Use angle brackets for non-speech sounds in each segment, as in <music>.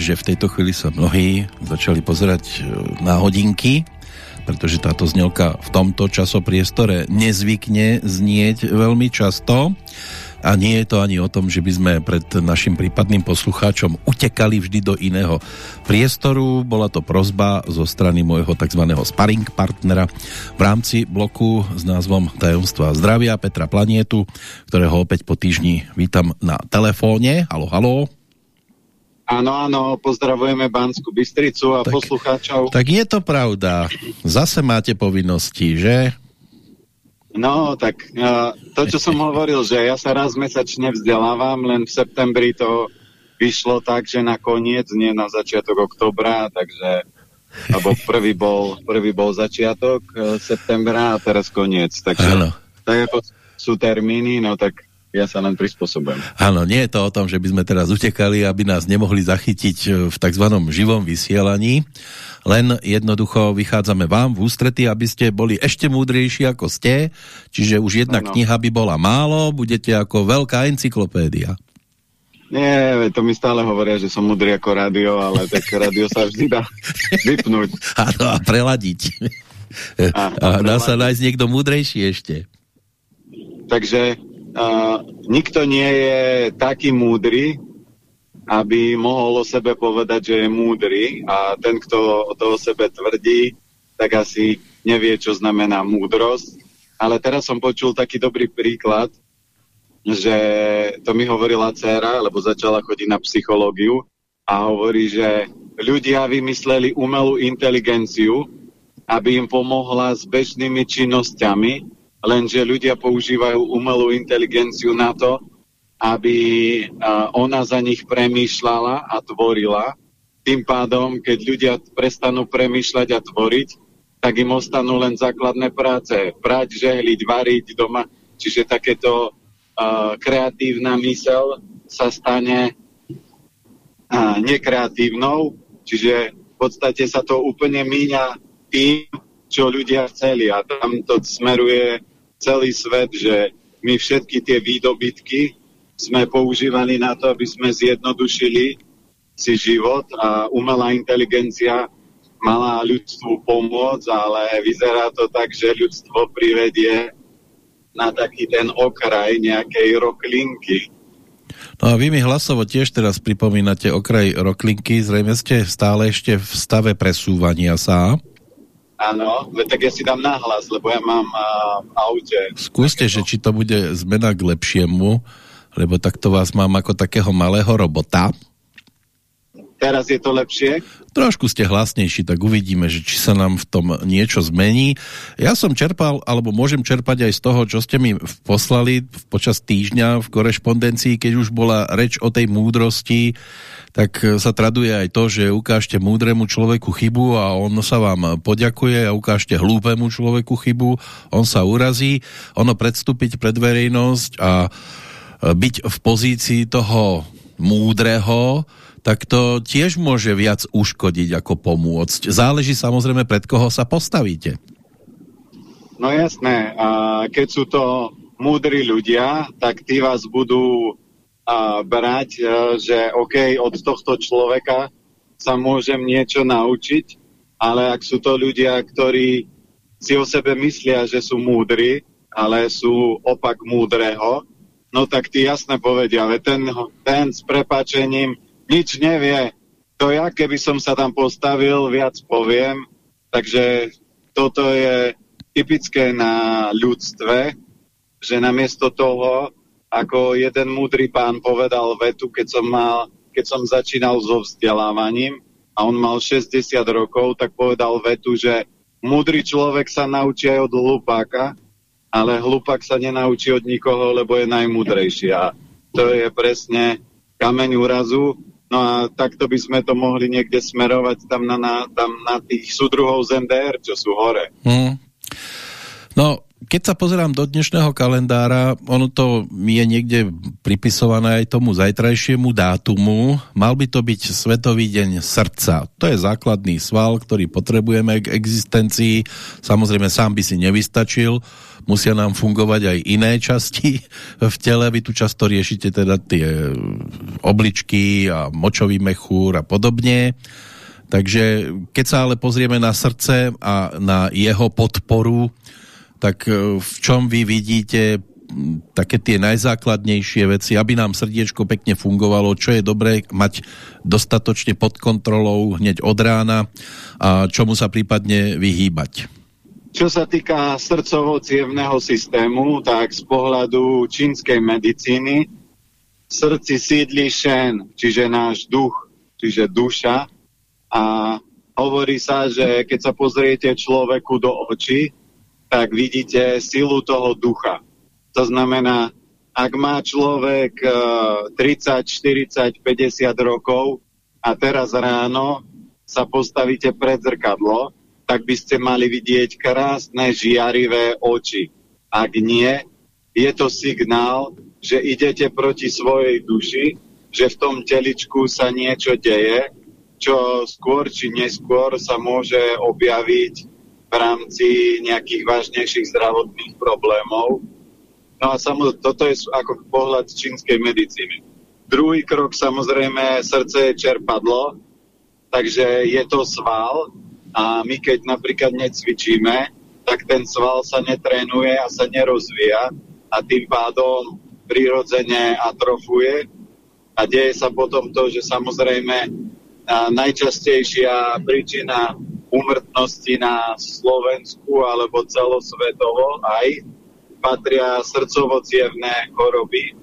Že v tejto chvíli sa mnohí začali pozerať e, na hodinky, pretože táto znelka v tomto časopriestore nezvykne znieť veľmi často. A nie je to ani o tom, že by sme pred našim prípadným poslucháčom utekali vždy do iného priestoru. Bola to prozba zo strany môjho tzv. sparring partnera v rámci bloku s názvom Tajomstva zdravia Petra Planietu, ktorého opäť po týždni vítam na telefóne. Halo, halo. Áno, áno, pozdravujeme Banskú Bystricu a tak, poslucháčov. Tak je to pravda. Zase máte povinnosti, že? No, tak uh, to, čo som hovoril, že ja sa raz mesačne vzdelávam, len v septembri to vyšlo tak, že na koniec, nie na začiatok oktobra, takže lebo prvý bol, prvý bol začiatok uh, septembra a teraz koniec. Takže tak ako sú termíny, no tak ja sa len prispôsobujem. Áno, nie je to o tom, že by sme teraz utekali, aby nás nemohli zachytiť e, v tzv. živom vysielaní, len jednoducho vychádzame vám v ústrety, aby ste boli ešte múdrejší ako ste, čiže už jedna ano. kniha by bola málo, budete ako veľká encyklopédia. Nie, to mi stále hovoria, že som múdry ako rádio, ale tak rádio sa vždy dá <laughs> vypnúť. Áno, a preladiť. A, a, a dá sa nájsť niekto múdrejší ešte. Takže nikto nie je taký múdry, aby mohol o sebe povedať, že je múdry a ten, kto to o sebe tvrdí, tak asi nevie, čo znamená múdrosť. Ale teraz som počul taký dobrý príklad, že to mi hovorila dcera, lebo začala chodiť na psychológiu a hovorí, že ľudia vymysleli umelú inteligenciu, aby im pomohla s bežnými činnosťami, lenže ľudia používajú umelú inteligenciu na to, aby ona za nich premýšľala a tvorila. Tým pádom, keď ľudia prestanú premýšľať a tvoriť, tak im ostanú len základné práce. Prať, žehliť, variť doma. Čiže takéto kreatívna mysel sa stane nekreatívnou, čiže v podstate sa to úplne míňa tým, čo ľudia chceli a tam to smeruje celý svet, že my všetky tie výdobytky sme používali na to, aby sme zjednodušili si život a umelá inteligencia mala ľudstvu pomôcť, ale vyzerá to tak, že ľudstvo privedie na taký ten okraj nejakej roklinky. No a vy mi hlasovo tiež teraz pripomínate okraj roklinky, zrejme ste stále ešte v stave presúvania sa. Áno, tak ja si dám nahlas, lebo ja mám uh, v aute. Skúste, že či to bude zmena k lepšiemu, lebo takto vás mám ako takého malého robota. Teraz je to lepšie? Trošku ste hlasnejší, tak uvidíme, že či sa nám v tom niečo zmení. Ja som čerpal, alebo môžem čerpať aj z toho, čo ste mi poslali počas týždňa v korešpondencii, keď už bola reč o tej múdrosti, tak sa traduje aj to, že ukážte múdremu človeku chybu a on sa vám poďakuje a ukážte hlúpemu človeku chybu, on sa urazí. Ono predstúpiť pred verejnosť a byť v pozícii toho múdreho, tak to tiež môže viac uškodiť ako pomôcť. Záleží samozrejme, pred koho sa postavíte. No jasné, a keď sú to múdri ľudia, tak tí vás budú a brať, e, že OK, od tohto človeka sa môžem niečo naučiť, ale ak sú to ľudia, ktorí si o sebe myslia, že sú múdri, ale sú opak múdreho, no tak tí jasne povedia, ten, ten s prepačením nič nevie. To ja, keby som sa tam postavil, viac poviem. Takže toto je typické na ľudstve, že namiesto toho, ako jeden múdry pán povedal vetu, keď som, mal, keď som začínal so vzdelávaním a on mal 60 rokov, tak povedal vetu, že múdry človek sa naučí aj od hlupáka, ale hlupák sa nenaučí od nikoho, lebo je najmúdrejší. A to je presne kameň úrazu. No a takto by sme to mohli niekde smerovať tam na, na, tam na tých súdruhov z NDR, čo sú hore. Hmm. No, keď sa pozerám do dnešného kalendára, ono to je niekde pripisované aj tomu zajtrajšiemu dátumu. Mal by to byť Svetový deň srdca. To je základný sval, ktorý potrebujeme k existencii. Samozrejme, sám by si nevystačil. Musia nám fungovať aj iné časti v tele. Vy tu často riešite teda tie obličky a močový mechúr a podobne. Takže keď sa ale pozrieme na srdce a na jeho podporu, tak e, v čom vy vidíte také tie najzákladnejšie veci, aby nám srdiečko pekne fungovalo, čo je dobré mať dostatočne pod kontrolou hneď od rána a čomu sa prípadne vyhýbať? Čo sa týka srdcovo-cievného systému, tak z pohľadu čínskej medicíny srdci sídli šen, čiže náš duch, čiže duša, a hovorí sa, že keď sa pozriete človeku do očí, tak vidíte silu toho ducha. To znamená, ak má človek 30, 40, 50 rokov a teraz ráno sa postavíte pred zrkadlo, tak by ste mali vidieť krásne žiarivé oči. Ak nie, je to signál, že idete proti svojej duši, že v tom teličku sa niečo deje čo skôr či neskôr sa môže objaviť v rámci nejakých vážnejších zdravotných problémov. No a samozrejme, toto je ako pohľad čínskej medicíny. Druhý krok, samozrejme, srdce je čerpadlo, takže je to sval a my keď napríklad necvičíme, tak ten sval sa netrénuje a sa nerozvíja a tým pádom prirodzene atrofuje a deje sa potom to, že samozrejme najčastejšia príčina úmrtnosti na Slovensku alebo celosvetovo aj patria srdcovo choroby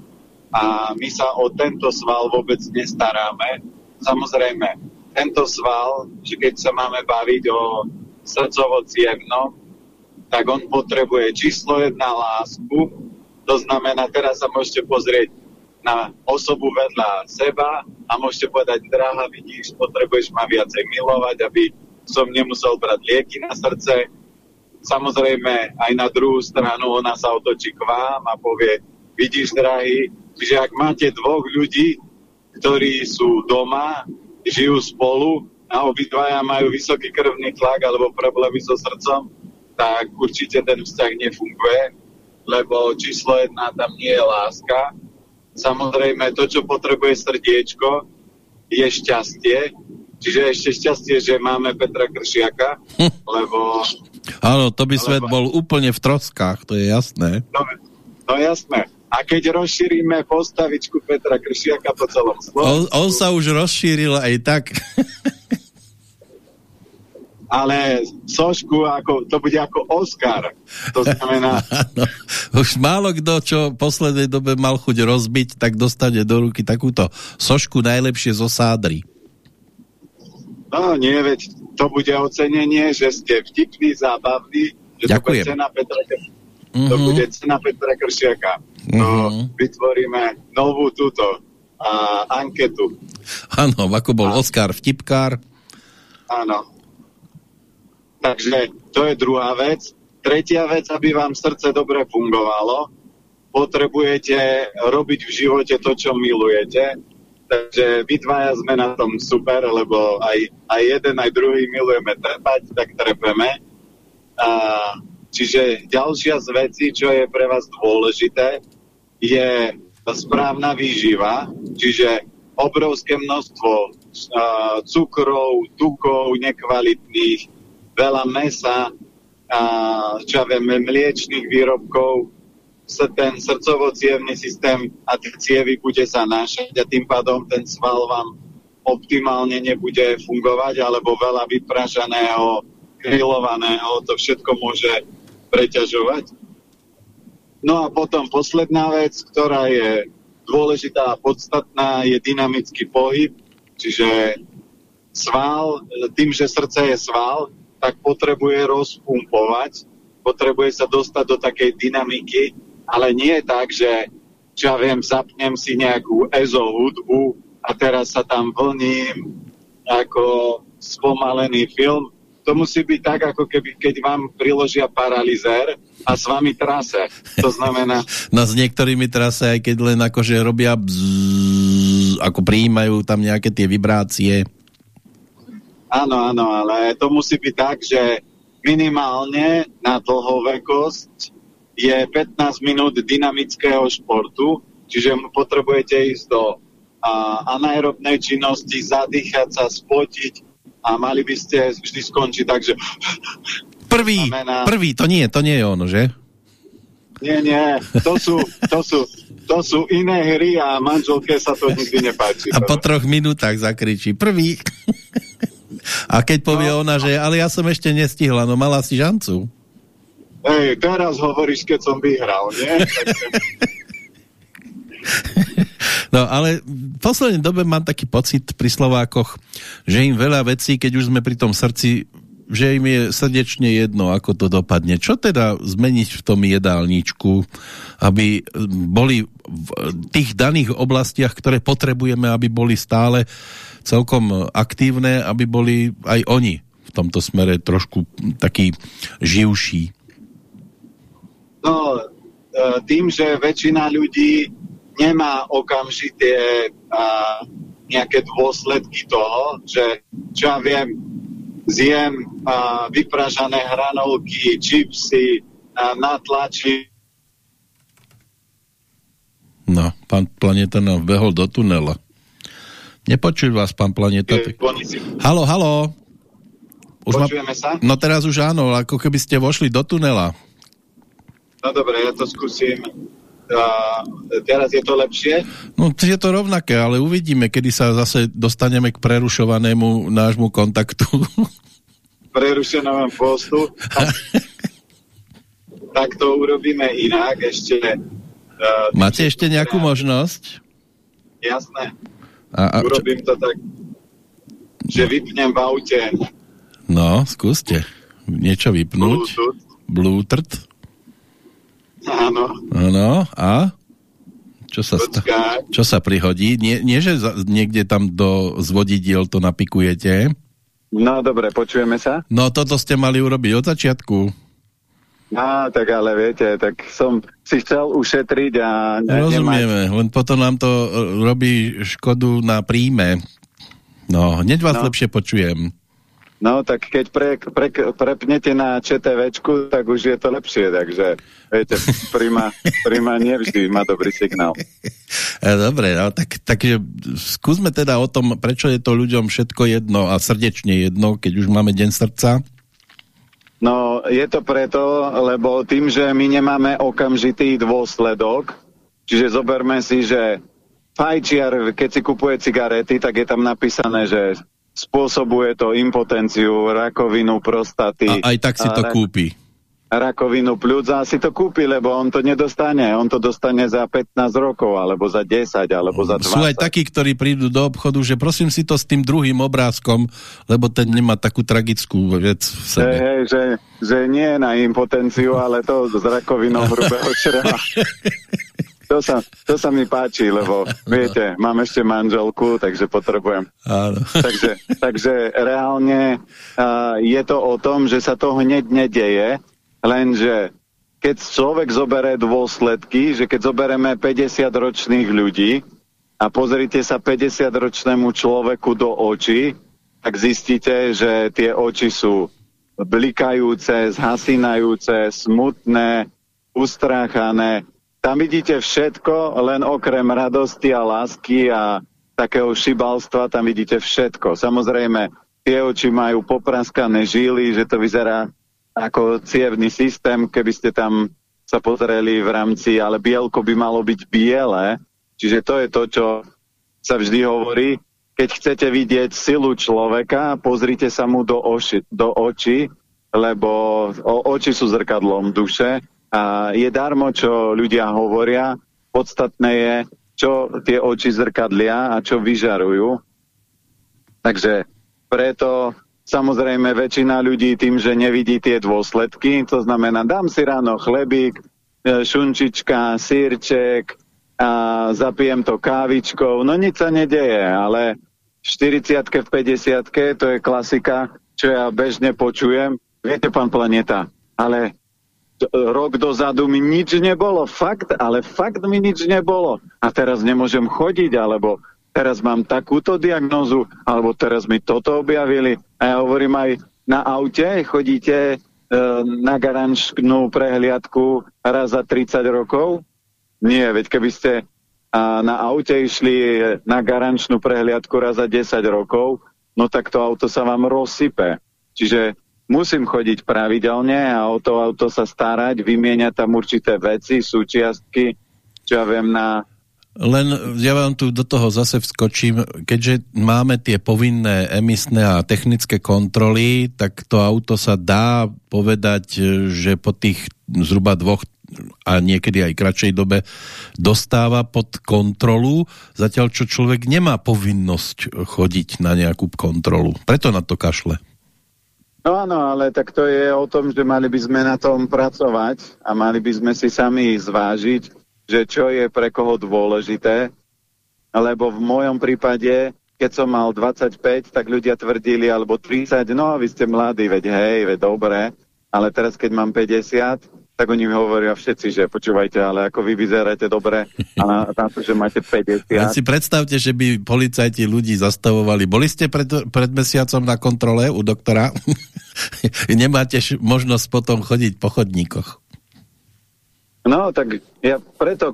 a my sa o tento sval vôbec nestaráme. Samozrejme, tento sval, že keď sa máme baviť o srdcovo tak on potrebuje číslo jedna lásku, to znamená, teraz sa môžete pozrieť na osobu vedľa seba a môžete povedať, drahá, vidíš, potrebuješ ma viacej milovať, aby som nemusel brať lieky na srdce. Samozrejme, aj na druhú stranu ona sa otočí k vám a povie, vidíš, drahý, že ak máte dvoch ľudí, ktorí sú doma, žijú spolu a obidvaja majú vysoký krvný tlak alebo problémy so srdcom, tak určite ten vzťah nefunguje, lebo číslo jedna tam nie je láska, Samozrejme, to, čo potrebuje srdiečko, je šťastie. Čiže ešte šťastie, že máme Petra Kršiaka, lebo... Áno, to by lebo, svet bol úplne v troskách, to je jasné. No, no jasné. A keď rozšírime postavičku Petra Kršiaka po celom Slovensku... On, on sa už rozšíril aj tak. <laughs> ale sošku, ako, to bude ako Oscar. To znamená... <laughs> no, už málo kto, čo v poslednej dobe mal chuť rozbiť, tak dostane do ruky takúto sošku najlepšie zo sádry. No nie, veď to bude ocenenie, že ste vtipní, zábavní, že Ďakujem. to bude cena Petra, mm -hmm. to bude cena Petra Kršiaka. Mm -hmm. To vytvoríme novú túto a, anketu. Áno, ako bol a... Oscar vtipkár. Áno, Takže to je druhá vec. Tretia vec, aby vám srdce dobre fungovalo, potrebujete robiť v živote to, čo milujete. Takže my dvaja sme na tom super, lebo aj, aj jeden, aj druhý milujeme trepať, tak trepeme. A, čiže ďalšia z vecí, čo je pre vás dôležité, je správna výživa, čiže obrovské množstvo a, cukrov, tukov nekvalitných, veľa mesa, a, čo ja viem, mliečných výrobkov, sa ten srdcovo systém a tie cievy bude sa nášať a tým pádom ten sval vám optimálne nebude fungovať, alebo veľa vypražaného, grillovaného, to všetko môže preťažovať. No a potom posledná vec, ktorá je dôležitá a podstatná, je dynamický pohyb, čiže sval, tým, že srdce je sval, tak potrebuje rozpumpovať, potrebuje sa dostať do takej dynamiky, ale nie je tak, že čo ja viem, zapnem si nejakú EZO hudbu a teraz sa tam vlním ako spomalený film. To musí byť tak, ako keby keď vám priložia paralizér a s vami trase. To znamená... <laughs> No s niektorými trase, aj keď len akože robia bzzz, ako prijímajú tam nejaké tie vibrácie. Áno, áno, ale to musí byť tak, že minimálne na dlhovekosť je 15 minút dynamického športu, čiže potrebujete ísť do a, anaerobnej činnosti, zadýchať sa, spotiť a mali by ste vždy skončiť tak, že... <laughs> Prvý, znamená... prvý, to nie, to nie je ono, že? Nie, nie, to sú, to sú, to sú iné hry a manželke sa to nikdy nepáči. A po troch minútach zakričí prvý. <laughs> A keď povie no, ona, že ale ja som ešte nestihla, no mala si žancu. Hej, teraz hovoríš, keď som vyhral, nie? <laughs> No ale v poslednej dobe mám taký pocit pri Slovákoch, že im veľa vecí, keď už sme pri tom srdci, že im je srdečne jedno, ako to dopadne. Čo teda zmeniť v tom jedálničku, aby boli v tých daných oblastiach, ktoré potrebujeme, aby boli stále celkom aktívne, aby boli aj oni v tomto smere trošku taký živší. No, e, tým, že väčšina ľudí nemá okamžité a, nejaké dôsledky toho, že čo ja viem, zjem a, vypražané hranolky, čipsy, a, natlačí. No, pán Planeta nám vbehol do tunela. Nepočuj vás, pán Planeta. Tak... Halo, halo. Už Počujeme ma... sa? No teraz už áno, ako keby ste vošli do tunela. No dobre, ja to skúsim. A teraz je to lepšie? No je to rovnaké, ale uvidíme, kedy sa zase dostaneme k prerušovanému nášmu kontaktu. Prerušenému postu. <laughs> tak to urobíme inak ešte. Uh, Máte ešte nejakú možnosť? Jasné. A, a, Urobím to tak, že vypnem v aute. No, skúste. Niečo vypnúť. Bluetooth. Bluetooth. Áno. Áno, a? Čo sa, čo sa prihodí? Nie, nie že za, niekde tam do zvodidiel to napikujete? No, dobre, počujeme sa? No, toto ste mali urobiť od začiatku. No, tak ale viete, tak som si chcel ušetriť a... Ne, Rozumieme, nemať... len potom nám to e, robí škodu na príjme. No, hneď vás no. lepšie počujem. No, tak keď pre, pre, prepnete na ČTVčku, tak už je to lepšie, takže viete, prima, prima nevždy má dobrý signál. <laughs> Dobre, no, tak, takže skúsme teda o tom, prečo je to ľuďom všetko jedno a srdečne jedno, keď už máme Deň srdca. No, je to preto, lebo tým, že my nemáme okamžitý dôsledok, čiže zoberme si, že fajčiar, keď si kupuje cigarety, tak je tam napísané, že spôsobuje to impotenciu, rakovinu prostaty. A aj tak si to kúpi rakovinu pľúc a si to kúpi, lebo on to nedostane. On to dostane za 15 rokov, alebo za 10, alebo za 20. Sú aj takí, ktorí prídu do obchodu, že prosím si to s tým druhým obrázkom, lebo ten nemá takú tragickú vec v sebe. Hey, hey, že, že nie na impotenciu, ale to s rakovinou <laughs> hrubého čreva. <laughs> To sa, to sa mi páči, lebo viete, mám ešte manželku, takže potrebujem. Áno. Takže, takže reálne uh, je to o tom, že sa to hneď nedeje, Lenže keď človek zoberie dôsledky, že keď zoberieme 50-ročných ľudí a pozrite sa 50-ročnému človeku do očí, tak zistíte, že tie oči sú blikajúce, zhasínajúce, smutné, ustráchané. Tam vidíte všetko, len okrem radosti a lásky a takého šibalstva, tam vidíte všetko. Samozrejme, tie oči majú popraskané žily, že to vyzerá ako cievný systém, keby ste tam sa pozreli v rámci, ale bielko by malo byť biele, čiže to je to, čo sa vždy hovorí. Keď chcete vidieť silu človeka, pozrite sa mu do, oši, do očí, lebo o, oči sú zrkadlom duše a je darmo, čo ľudia hovoria. Podstatné je, čo tie oči zrkadlia a čo vyžarujú. Takže preto Samozrejme, väčšina ľudí tým, že nevidí tie dôsledky, to znamená, dám si ráno chlebík, e, šunčička, sírček a zapijem to kávičkou. No nič sa nedeje, ale v 40 v 50 to je klasika, čo ja bežne počujem. Viete, pán Planeta, ale rok dozadu mi nič nebolo, fakt, ale fakt mi nič nebolo. A teraz nemôžem chodiť, alebo teraz mám takúto diagnozu, alebo teraz mi toto objavili. A ja hovorím aj na aute, chodíte e, na garančnú prehliadku raz za 30 rokov? Nie, veď keby ste a na aute išli na garančnú prehliadku raz za 10 rokov, no tak to auto sa vám rozsype. Čiže musím chodiť pravidelne a o to auto sa starať, vymieňať tam určité veci, súčiastky, čo ja viem na... Len ja vám tu do toho zase vskočím, keďže máme tie povinné emisné a technické kontroly, tak to auto sa dá povedať, že po tých zhruba dvoch a niekedy aj kratšej dobe dostáva pod kontrolu, zatiaľ čo človek nemá povinnosť chodiť na nejakú kontrolu. Preto na to kašle. No áno, ale tak to je o tom, že mali by sme na tom pracovať a mali by sme si sami zvážiť, že čo je pre koho dôležité, lebo v mojom prípade, keď som mal 25, tak ľudia tvrdili, alebo 30, no vy ste mladí, veď hej, veď dobre, ale teraz keď mám 50, tak oni mi hovoria všetci, že počúvajte, ale ako vy vyzeráte dobre a na, na to, že máte 50. Len si predstavte, že by policajti ľudí zastavovali. Boli ste pred, pred mesiacom na kontrole u doktora? <laughs> Nemáte možnosť potom chodiť po chodníkoch. No, tak ja preto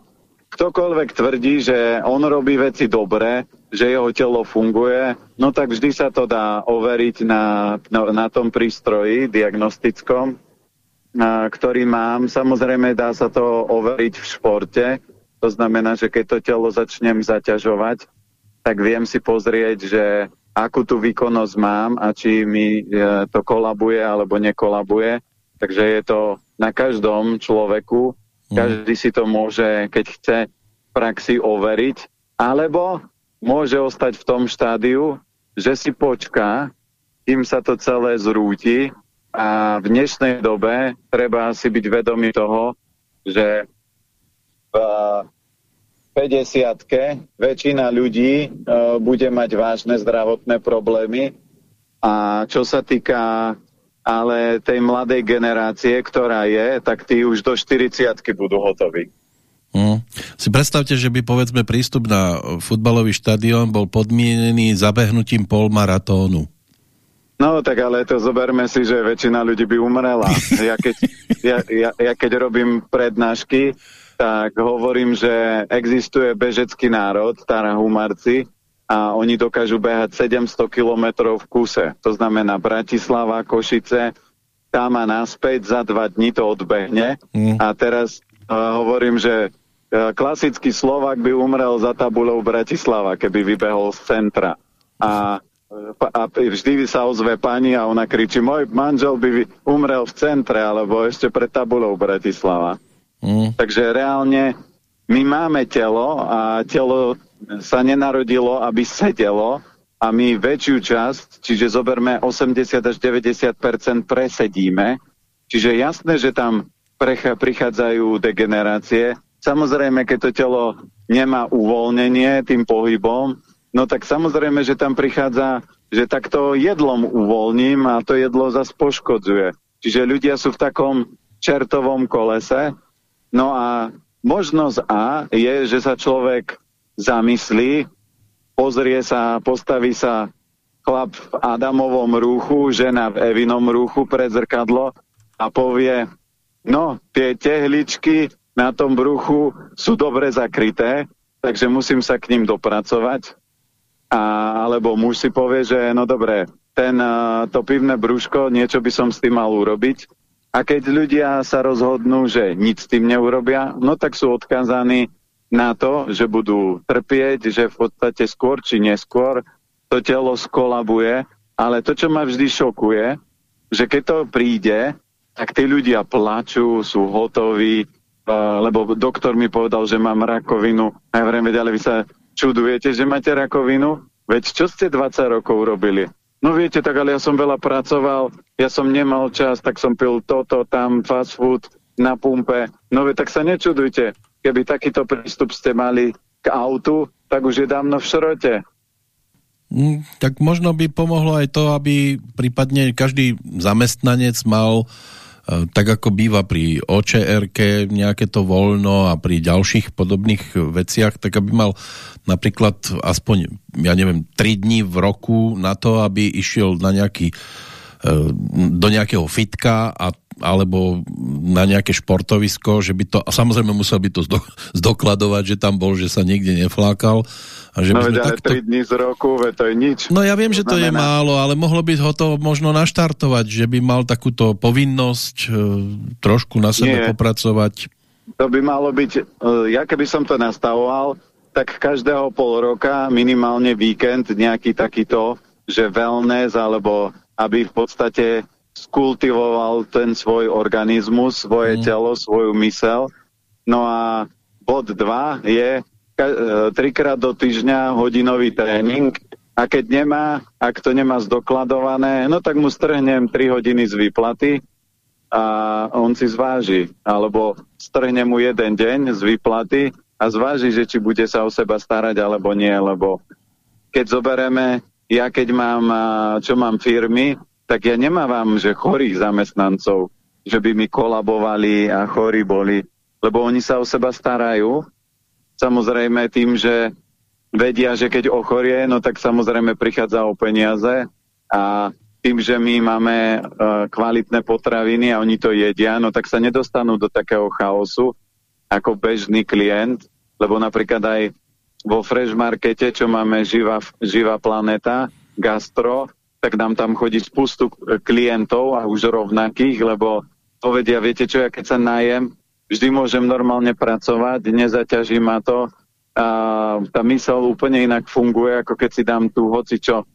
ktokoľvek tvrdí, že on robí veci dobre, že jeho telo funguje, no tak vždy sa to dá overiť na, na, na tom prístroji diagnostickom, ktorý mám. Samozrejme dá sa to overiť v športe. To znamená, že keď to telo začnem zaťažovať, tak viem si pozrieť, že akú tú výkonnosť mám a či mi e, to kolabuje alebo nekolabuje. Takže je to na každom človeku. Mhm. Každý si to môže, keď chce, v praxi overiť. Alebo môže ostať v tom štádiu, že si počká, kým sa to celé zrúti a v dnešnej dobe treba si byť vedomý toho, že v 50 väčšina ľudí uh, bude mať vážne zdravotné problémy a čo sa týka ale tej mladej generácie, ktorá je, tak tí už do 40 budú hotoví. Hmm. Si predstavte, že by povedzme prístup na futbalový štadión bol podmienený zabehnutím polmaratónu. No tak ale to zoberme si, že väčšina ľudí by umrela. Ja keď, ja, ja, ja keď robím prednášky, tak hovorím, že existuje bežecký národ, Tarahumarci, a oni dokážu behať 700 kilometrov v kuse. To znamená Bratislava, Košice, tam a naspäť, za dva dní to odbehne. Mm. A teraz uh, hovorím, že uh, klasický Slovak by umrel za tabulou Bratislava, keby vybehol z centra. A a vždy sa ozve pani a ona kričí, môj manžel by umrel v centre alebo ešte pred tabulou Bratislava. Mm. Takže reálne my máme telo a telo sa nenarodilo, aby sedelo a my väčšiu časť, čiže zoberme 80 až 90% presedíme. Čiže jasné, že tam prichádzajú degenerácie. Samozrejme, keď to telo nemá uvoľnenie tým pohybom, no tak samozrejme, že tam prichádza, že takto jedlom uvoľním a to jedlo zase poškodzuje. Čiže ľudia sú v takom čertovom kolese. No a možnosť A je, že sa človek zamyslí, pozrie sa, postaví sa chlap v Adamovom rúchu, žena v Evinom rúchu pred zrkadlo a povie, no, tie tehličky na tom bruchu sú dobre zakryté, takže musím sa k ním dopracovať a, alebo muž si povie, že no dobre, ten, to pivné brúško, niečo by som s tým mal urobiť. A keď ľudia sa rozhodnú, že nič s tým neurobia, no tak sú odkázaní na to, že budú trpieť, že v podstate skôr či neskôr to telo skolabuje. Ale to, čo ma vždy šokuje, že keď to príde, tak tí ľudia plačú, sú hotoví, lebo doktor mi povedal, že mám rakovinu. A ja vrem, ale vy sa čudujete, že máte rakovinu? Veď čo ste 20 rokov robili? No viete, tak ale ja som veľa pracoval, ja som nemal čas, tak som pil toto, tam, fast food, na pumpe. No tak sa nečudujte, keby takýto prístup ste mali k autu, tak už je dávno v šrote. Mm, tak možno by pomohlo aj to, aby prípadne každý zamestnanec mal tak ako býva pri očr nejaké to voľno a pri ďalších podobných veciach, tak aby mal napríklad aspoň, ja neviem, 3 dní v roku na to, aby išiel na nejaký e, do nejakého fitka a alebo na nejaké športovisko, že by to, a samozrejme musel by to zdokladovať, že tam bol, že sa nikde neflákal. A že no veď takto... 3 dní z roku, veď to je nič. No ja viem, že to je málo, ale mohlo by ho to možno naštartovať, že by mal takúto povinnosť e, trošku na sebe Nie. popracovať. To by malo byť, e, ja keby som to nastavoval, tak každého pol roka minimálne víkend nejaký takýto, že wellness, alebo aby v podstate skultivoval ten svoj organizmus, svoje mm. telo, svoju mysel. No a bod 2 je trikrát do týždňa hodinový tréning a keď nemá, ak to nemá zdokladované, no tak mu strhnem 3 hodiny z výplaty a on si zváži. Alebo strhnem mu jeden deň z výplaty a zváži, že či bude sa o seba starať alebo nie, lebo keď zoberieme, ja keď mám, čo mám firmy, tak ja nemávam, že chorých zamestnancov, že by mi kolabovali a chorí boli, lebo oni sa o seba starajú. Samozrejme tým, že vedia, že keď ochorie, no tak samozrejme prichádza o peniaze a tým, že my máme uh, kvalitné potraviny a oni to jedia, no tak sa nedostanú do takého chaosu ako bežný klient, lebo napríklad aj vo Fresh Markete, čo máme Živá, živá planeta, gastro, tak nám tam chodí spustu klientov a už rovnakých, lebo povedia, viete čo, ja keď sa najem, vždy môžem normálne pracovať, nezaťaží ma to a tá mysel úplne inak funguje, ako keď si dám tu hocičo uh,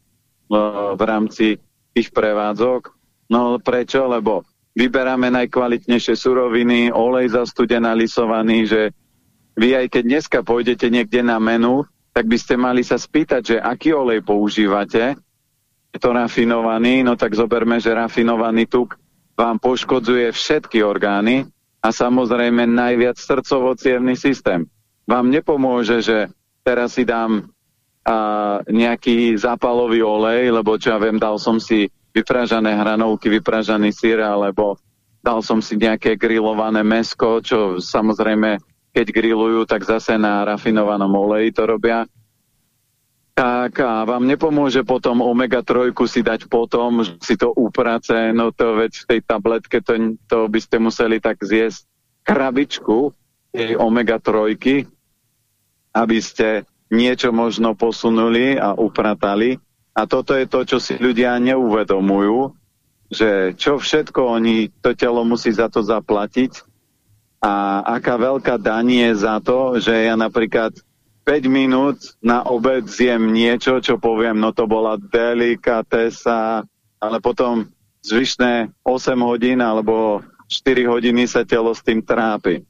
v rámci tých prevádzok. No prečo? Lebo vyberáme najkvalitnejšie suroviny, olej zastudená lisovaný, že vy aj keď dneska pôjdete niekde na menu, tak by ste mali sa spýtať, že aký olej používate, je to rafinovaný, no tak zoberme, že rafinovaný tuk vám poškodzuje všetky orgány a samozrejme najviac srdcovo systém. Vám nepomôže, že teraz si dám a, nejaký zápalový olej, lebo čo ja viem, dal som si vypražané hranolky, vypražaný sír, alebo dal som si nejaké grillované mesko, čo samozrejme, keď grillujú, tak zase na rafinovanom oleji to robia tak a vám nepomôže potom omega-3 si dať potom, že si to uprace, no to veď v tej tabletke to, to by ste museli tak zjesť krabičku tej omega-3, aby ste niečo možno posunuli a upratali. A toto je to, čo si ľudia neuvedomujú, že čo všetko oni, to telo musí za to zaplatiť a aká veľká daň je za to, že ja napríklad 5 minút na obed zjem niečo, čo poviem, no to bola delikatesa, ale potom zvyšné 8 hodín alebo 4 hodiny sa telo s tým trápi.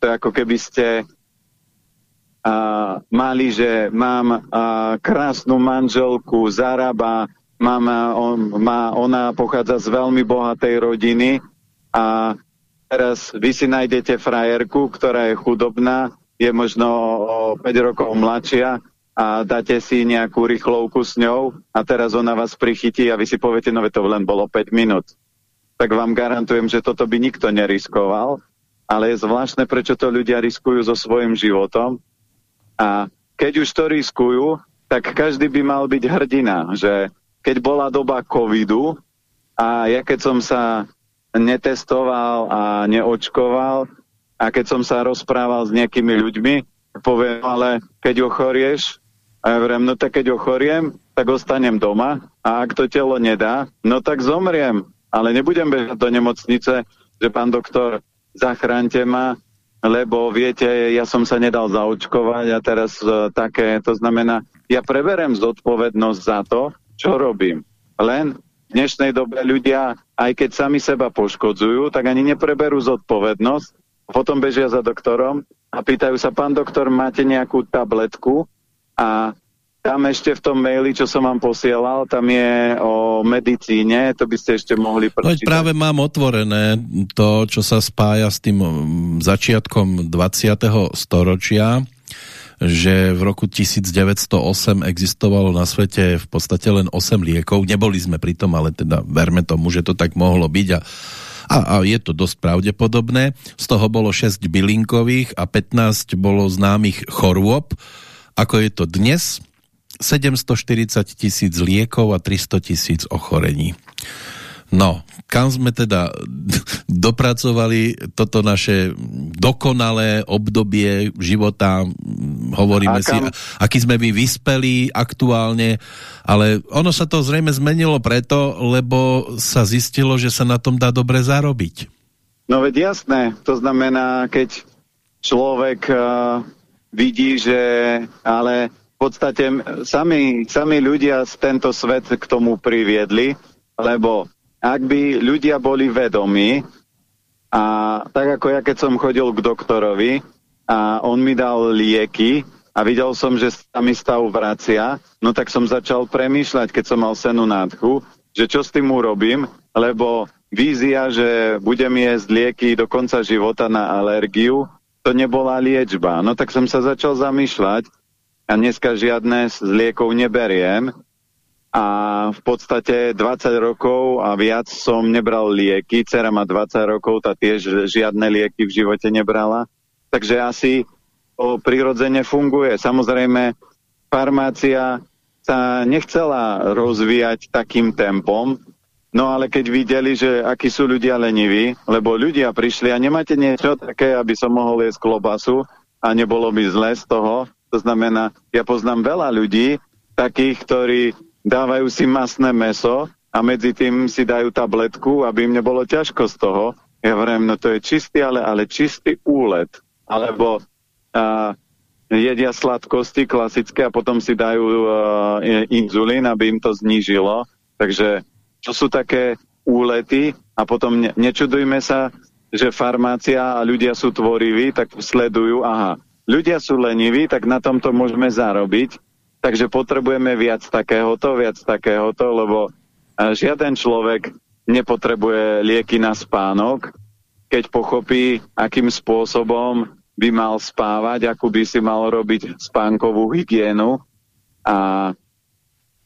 To je ako keby ste a, mali, že mám a, krásnu manželku, zarába, mám, on, má, ona pochádza z veľmi bohatej rodiny a teraz vy si nájdete frajerku, ktorá je chudobná je možno o 5 rokov mladšia a dáte si nejakú rýchlovku s ňou a teraz ona vás prichytí a vy si poviete, no to len bolo 5 minút. Tak vám garantujem, že toto by nikto neriskoval, ale je zvláštne, prečo to ľudia riskujú so svojím životom a keď už to riskujú, tak každý by mal byť hrdina, že keď bola doba covidu a ja keď som sa netestoval a neočkoval, a keď som sa rozprával s nejakými ľuďmi, poviem, ale keď ochorieš, a ja vrem, no tak keď ochoriem, tak ostanem doma a ak to telo nedá, no tak zomriem. Ale nebudem bežať do nemocnice, že pán doktor, zachránte ma, lebo viete, ja som sa nedal zaočkovať a teraz uh, také, to znamená, ja preberem zodpovednosť za to, čo robím. Len v dnešnej dobe ľudia, aj keď sami seba poškodzujú, tak ani nepreberú zodpovednosť potom bežia za doktorom a pýtajú sa, pán doktor, máte nejakú tabletku? A tam ešte v tom maili, čo som vám posielal, tam je o medicíne, to by ste ešte mohli prečítať. No práve mám otvorené to, čo sa spája s tým mm, začiatkom 20. storočia, že v roku 1908 existovalo na svete v podstate len 8 liekov. Neboli sme pri tom, ale teda verme tomu, že to tak mohlo byť a A, a je to dosť pravdepodobné. Z toho bolo 6 bylinkových a 15 bolo známych chorôb. Ako je to dnes? 740 tisíc liekov a 300 tisíc ochorení. No, kam sme teda <laughs> dopracovali toto naše dokonalé obdobie života, hovoríme si, aký sme my vyspeli aktuálne, ale ono sa to zrejme zmenilo preto, lebo sa zistilo, že sa na tom dá dobre zarobiť. No veď jasné, to znamená, keď človek uh, vidí, že ale v podstate sami, sami ľudia z tento svet k tomu priviedli, lebo ak by ľudia boli vedomí, a tak ako ja, keď som chodil k doktorovi a on mi dal lieky a videl som, že sa mi stav vracia, no tak som začal premýšľať, keď som mal senu nádchu, že čo s tým urobím, lebo vízia, že budem jesť lieky do konca života na alergiu, to nebola liečba. No tak som sa začal zamýšľať a dneska žiadne z liekov neberiem, a v podstate 20 rokov a viac som nebral lieky. Cera má 20 rokov, tá tiež žiadne lieky v živote nebrala. Takže asi to prirodzene funguje. Samozrejme, farmácia sa nechcela rozvíjať takým tempom, no ale keď videli, že akí sú ľudia leniví, lebo ľudia prišli a nemáte niečo také, aby som mohol jesť klobasu a nebolo by zle z toho, to znamená, ja poznám veľa ľudí, takých, ktorí dávajú si masné meso a medzi tým si dajú tabletku, aby im nebolo ťažko z toho. Ja hovorím, no to je čistý, ale, ale čistý úlet. Alebo a, jedia sladkosti klasické a potom si dajú a, inzulín, aby im to znížilo. Takže čo sú také úlety a potom ne, nečudujme sa, že farmácia a ľudia sú tvoriví, tak sledujú, aha, ľudia sú leniví, tak na tomto môžeme zarobiť Takže potrebujeme viac takéhoto, viac takéhoto, lebo e, žiaden človek nepotrebuje lieky na spánok, keď pochopí, akým spôsobom by mal spávať, akú by si mal robiť spánkovú hygienu a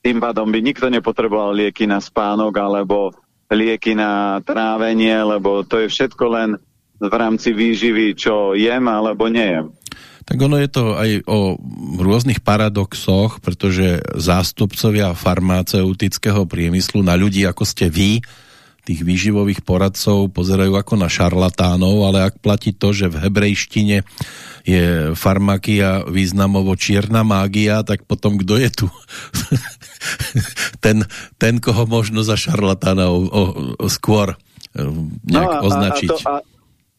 tým pádom by nikto nepotreboval lieky na spánok alebo lieky na trávenie, lebo to je všetko len v rámci výživy, čo jem alebo nejem. Tak ono je to aj o rôznych paradoxoch, pretože zástupcovia farmaceutického priemyslu na ľudí, ako ste vy, tých výživových poradcov pozerajú ako na šarlatánov, ale ak platí to, že v hebrejštine je farmakia významovo čierna mágia, tak potom kto je tu? <laughs> ten, ten, koho možno za šarlatána o, o, o, skôr e, nejak no a, označiť. A, a, to, a,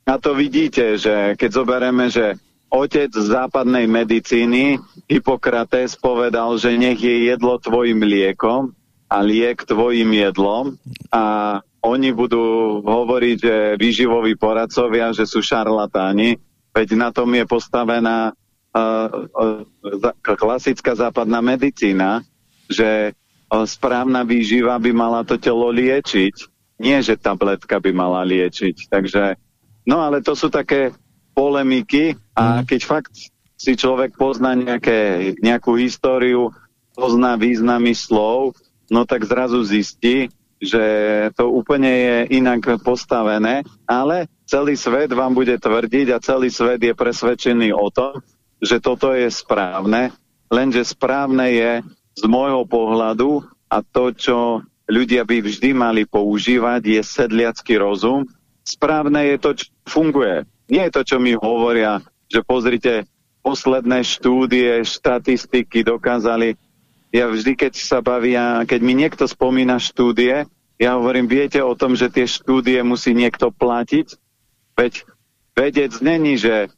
a to vidíte, že keď zoberieme, že otec západnej medicíny Hippokrates povedal, že nech je jedlo tvojim liekom a liek tvojim jedlom. A oni budú hovoriť, že výživoví poradcovia, že sú šarlatáni, veď na tom je postavená uh, uh, klasická západná medicína, že uh, správna výživa by mala to telo liečiť, nie že tabletka by mala liečiť. Takže, no ale to sú také polemiky a mm. keď fakt si človek pozná nejaké, nejakú históriu, pozná významy slov, no tak zrazu zistí, že to úplne je inak postavené, ale celý svet vám bude tvrdiť a celý svet je presvedčený o tom, že toto je správne, lenže správne je z môjho pohľadu a to, čo ľudia by vždy mali používať, je sedliacký rozum. Správne je to, čo funguje. Nie je to, čo mi hovoria, že pozrite, posledné štúdie, štatistiky dokázali. Ja vždy, keď sa bavia, keď mi niekto spomína štúdie, ja hovorím, viete o tom, že tie štúdie musí niekto platiť? Veď vedec není, že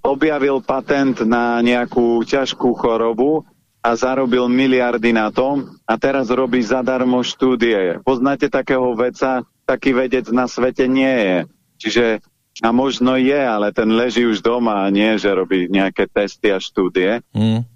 objavil patent na nejakú ťažkú chorobu a zarobil miliardy na tom a teraz robí zadarmo štúdie. Poznáte takého veca? Taký vedec na svete nie je. Čiže a možno je, ale ten leží už doma a nie, že robí nejaké testy a štúdie. Mm.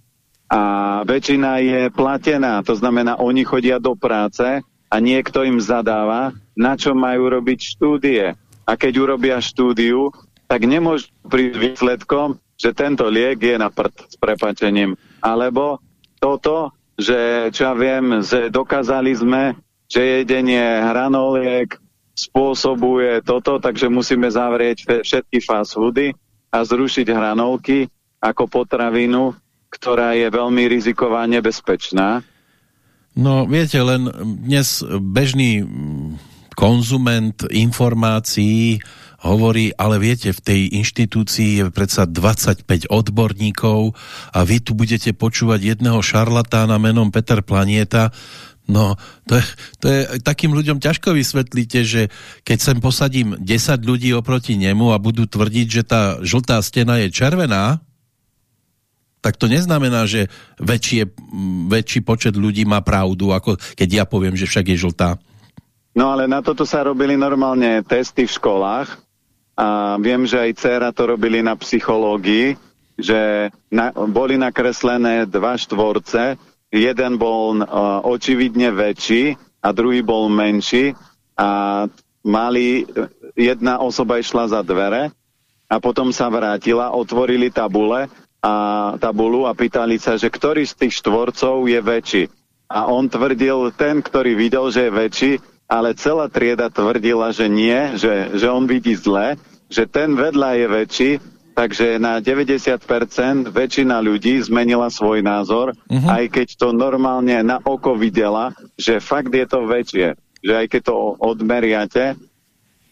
A väčšina je platená, to znamená, oni chodia do práce a niekto im zadáva, na čo majú robiť štúdie. A keď urobia štúdiu, tak nemôžu prísť výsledkom, že tento liek je na prd s prepačením. Alebo toto, že čo ja viem, že dokázali sme, že jedenie hranoliek spôsobuje toto, takže musíme zavrieť všetky fast foody a zrušiť hranolky ako potravinu, ktorá je veľmi riziková a nebezpečná. No viete, len dnes bežný konzument informácií hovorí, ale viete, v tej inštitúcii je predsa 25 odborníkov a vy tu budete počúvať jedného šarlatána menom Peter Planieta, No, to je, to je, takým ľuďom ťažko vysvetlíte, že keď sem posadím 10 ľudí oproti nemu a budú tvrdiť, že tá žltá stena je červená, tak to neznamená, že väčšie, väčší počet ľudí má pravdu, ako keď ja poviem, že však je žltá. No ale na toto sa robili normálne testy v školách a viem, že aj dcera to robili na psychológii, že na, boli nakreslené dva štvorce jeden bol uh, očividne väčší a druhý bol menší a mali, jedna osoba išla za dvere a potom sa vrátila, otvorili tabule a tabulu a pýtali sa, že ktorý z tých štvorcov je väčší. A on tvrdil, ten, ktorý videl, že je väčší, ale celá trieda tvrdila, že nie, že, že on vidí zle, že ten vedľa je väčší Takže na 90% väčšina ľudí zmenila svoj názor, uh mhm. -huh. aj keď to normálne na oko videla, že fakt je to väčšie. Že aj keď to odmeriate,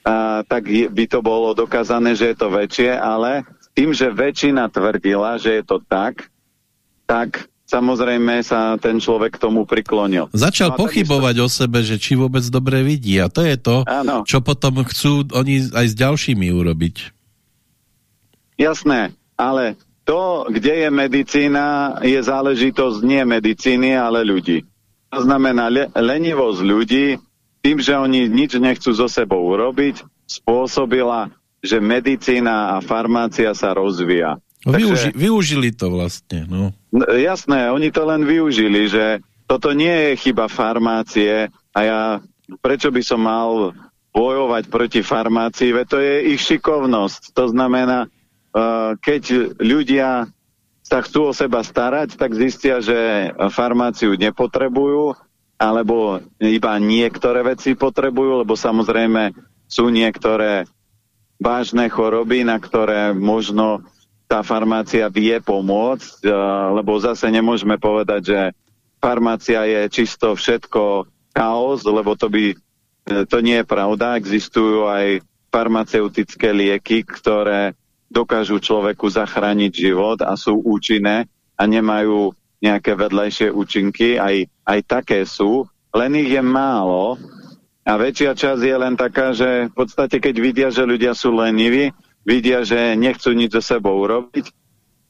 a, tak by to bolo dokázané, že je to väčšie, ale tým, že väčšina tvrdila, že je to tak, tak samozrejme sa ten človek k tomu priklonil. Začal no pochybovať o sebe, že či vôbec dobre vidí a to je to, Áno. čo potom chcú oni aj s ďalšími urobiť. Jasné, ale to, kde je medicína, je záležitosť nie medicíny, ale ľudí. To znamená, le lenivosť ľudí, tým, že oni nič nechcú so sebou urobiť, spôsobila, že medicína a farmácia sa rozvíja. No, využi využili to vlastne. No. Jasné, oni to len využili, že toto nie je chyba farmácie a ja, prečo by som mal bojovať proti farmácii, veď to je ich šikovnosť. To znamená, keď ľudia sa chcú o seba starať, tak zistia, že farmáciu nepotrebujú, alebo iba niektoré veci potrebujú, lebo samozrejme sú niektoré vážne choroby, na ktoré možno tá farmácia vie pomôcť, eh, lebo zase nemôžeme povedať, že farmácia je čisto všetko chaos, lebo to by eh, to nie je pravda. Existujú aj farmaceutické lieky, ktoré dokážu človeku zachrániť život a sú účinné a nemajú nejaké vedlejšie účinky, aj, aj také sú, len ich je málo a väčšia časť je len taká, že v podstate keď vidia, že ľudia sú leniví, vidia, že nechcú nič so sebou urobiť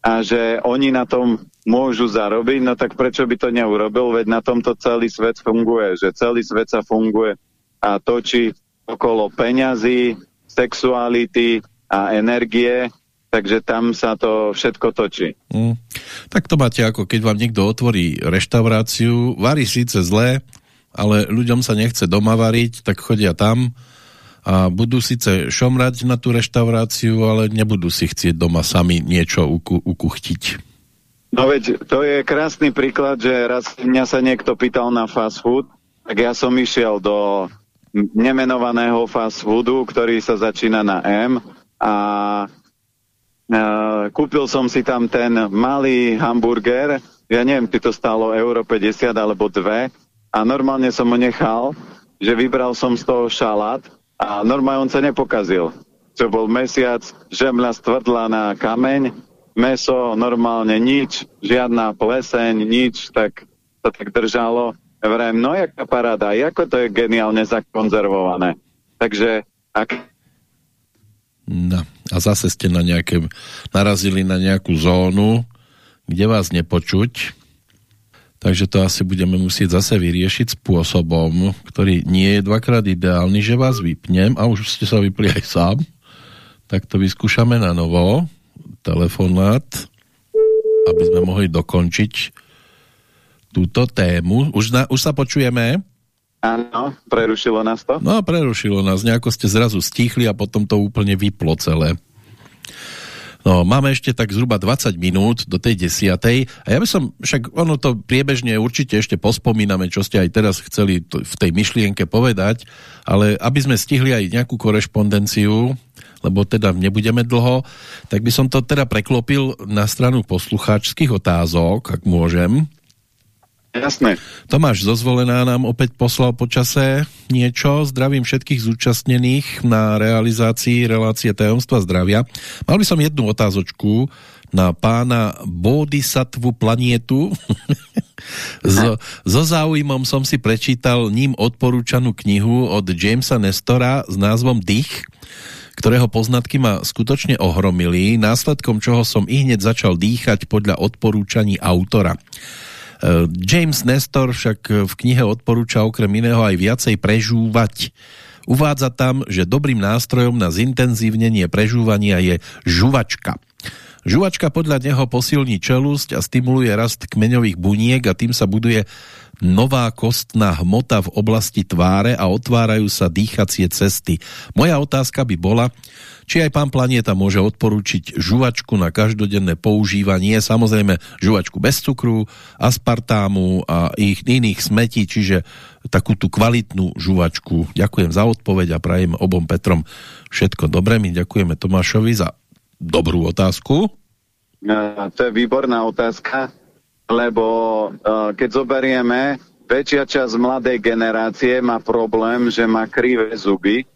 a že oni na tom môžu zarobiť, no tak prečo by to neurobil, veď na tomto celý svet funguje, že celý svet sa funguje a točí okolo peňazí, sexuality, a energie, takže tam sa to všetko točí. Mm. Tak to máte ako keď vám niekto otvorí reštauráciu, varí síce zlé, ale ľuďom sa nechce doma variť, tak chodia tam a budú síce šomrať na tú reštauráciu, ale nebudú si chcieť doma sami niečo uku ukuchtiť. No veď, to je krásny príklad, že raz mňa sa niekto pýtal na fast food, tak ja som išiel do nemenovaného fast foodu, ktorý sa začína na M a Uh, kúpil som si tam ten malý hamburger, ja neviem, či to stálo euro 50 alebo 2 a normálne som ho nechal, že vybral som z toho šalát a normálne on sa nepokazil. Čo bol mesiac, žemľa stvrdla na kameň, meso normálne nič, žiadna pleseň, nič, tak to tak držalo. Vrem, no jaká paráda, ako to je geniálne zakonzervované. Takže ak No, a zase ste na nejaké, narazili na nejakú zónu, kde vás nepočuť. Takže to asi budeme musieť zase vyriešiť spôsobom, ktorý nie je dvakrát ideálny, že vás vypnem a už ste sa vypli aj sám. Tak to vyskúšame na novo. Telefonát, aby sme mohli dokončiť túto tému. Už, na, už sa počujeme? Áno, prerušilo nás to? No, prerušilo nás. Nejako ste zrazu stichli a potom to úplne vyplo celé. No, máme ešte tak zhruba 20 minút do tej desiatej a ja by som, však ono to priebežne určite ešte pospomíname, čo ste aj teraz chceli v tej myšlienke povedať, ale aby sme stihli aj nejakú korešpondenciu, lebo teda nebudeme dlho, tak by som to teda preklopil na stranu poslucháčských otázok, ak môžem. Jasné. Tomáš Zozvolená nám opäť poslal počase niečo. Zdravím všetkých zúčastnených na realizácii relácie tajomstva zdravia. Mal by som jednu otázočku na pána Bodhisattvu planietu. <laughs> so, so záujmom som si prečítal ním odporúčanú knihu od Jamesa Nestora s názvom Dých, ktorého poznatky ma skutočne ohromili, následkom čoho som i hneď začal dýchať podľa odporúčaní autora. Eh, James Nestor však v knihe odporúča okrem iného aj viacej prežúvať. Uvádza tam, že dobrým nástrojom na zintenzívnenie prežúvania je žuvačka. Žuvačka podľa neho posilní čelusť a stimuluje rast kmeňových buniek a tým sa buduje nová kostná hmota v oblasti tváre a otvárajú sa dýchacie cesty. Moja otázka by bola, či aj pán Planieta môže odporúčiť žuvačku na každodenné používanie, samozrejme žuvačku bez cukru, aspartámu a ich iných smetí, čiže takú tú kvalitnú žuvačku. Ďakujem za odpoveď a prajem obom Petrom všetko dobré. My ďakujeme Tomášovi za dobrú otázku. To je výborná otázka, lebo e, keď zoberieme, väčšia časť mladej generácie má problém, že má krivé zuby,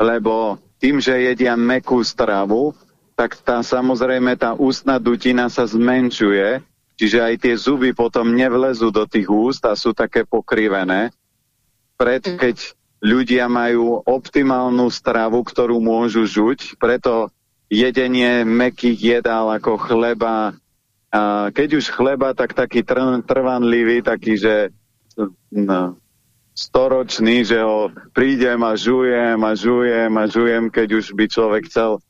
lebo tým, že jedia mekú stravu, tak tá samozrejme tá ústna dutina sa zmenšuje, čiže aj tie zuby potom nevlezú do tých úst a sú také pokrivené. Preto keď ľudia majú optimálnu stravu, ktorú môžu žuť, preto jedenie mekých jedál ako chleba, a keď už chleba, tak taký trvanlivý, taký, že no, storočný, že ho prídem a žujem a žujem a žujem, keď už by človek chcel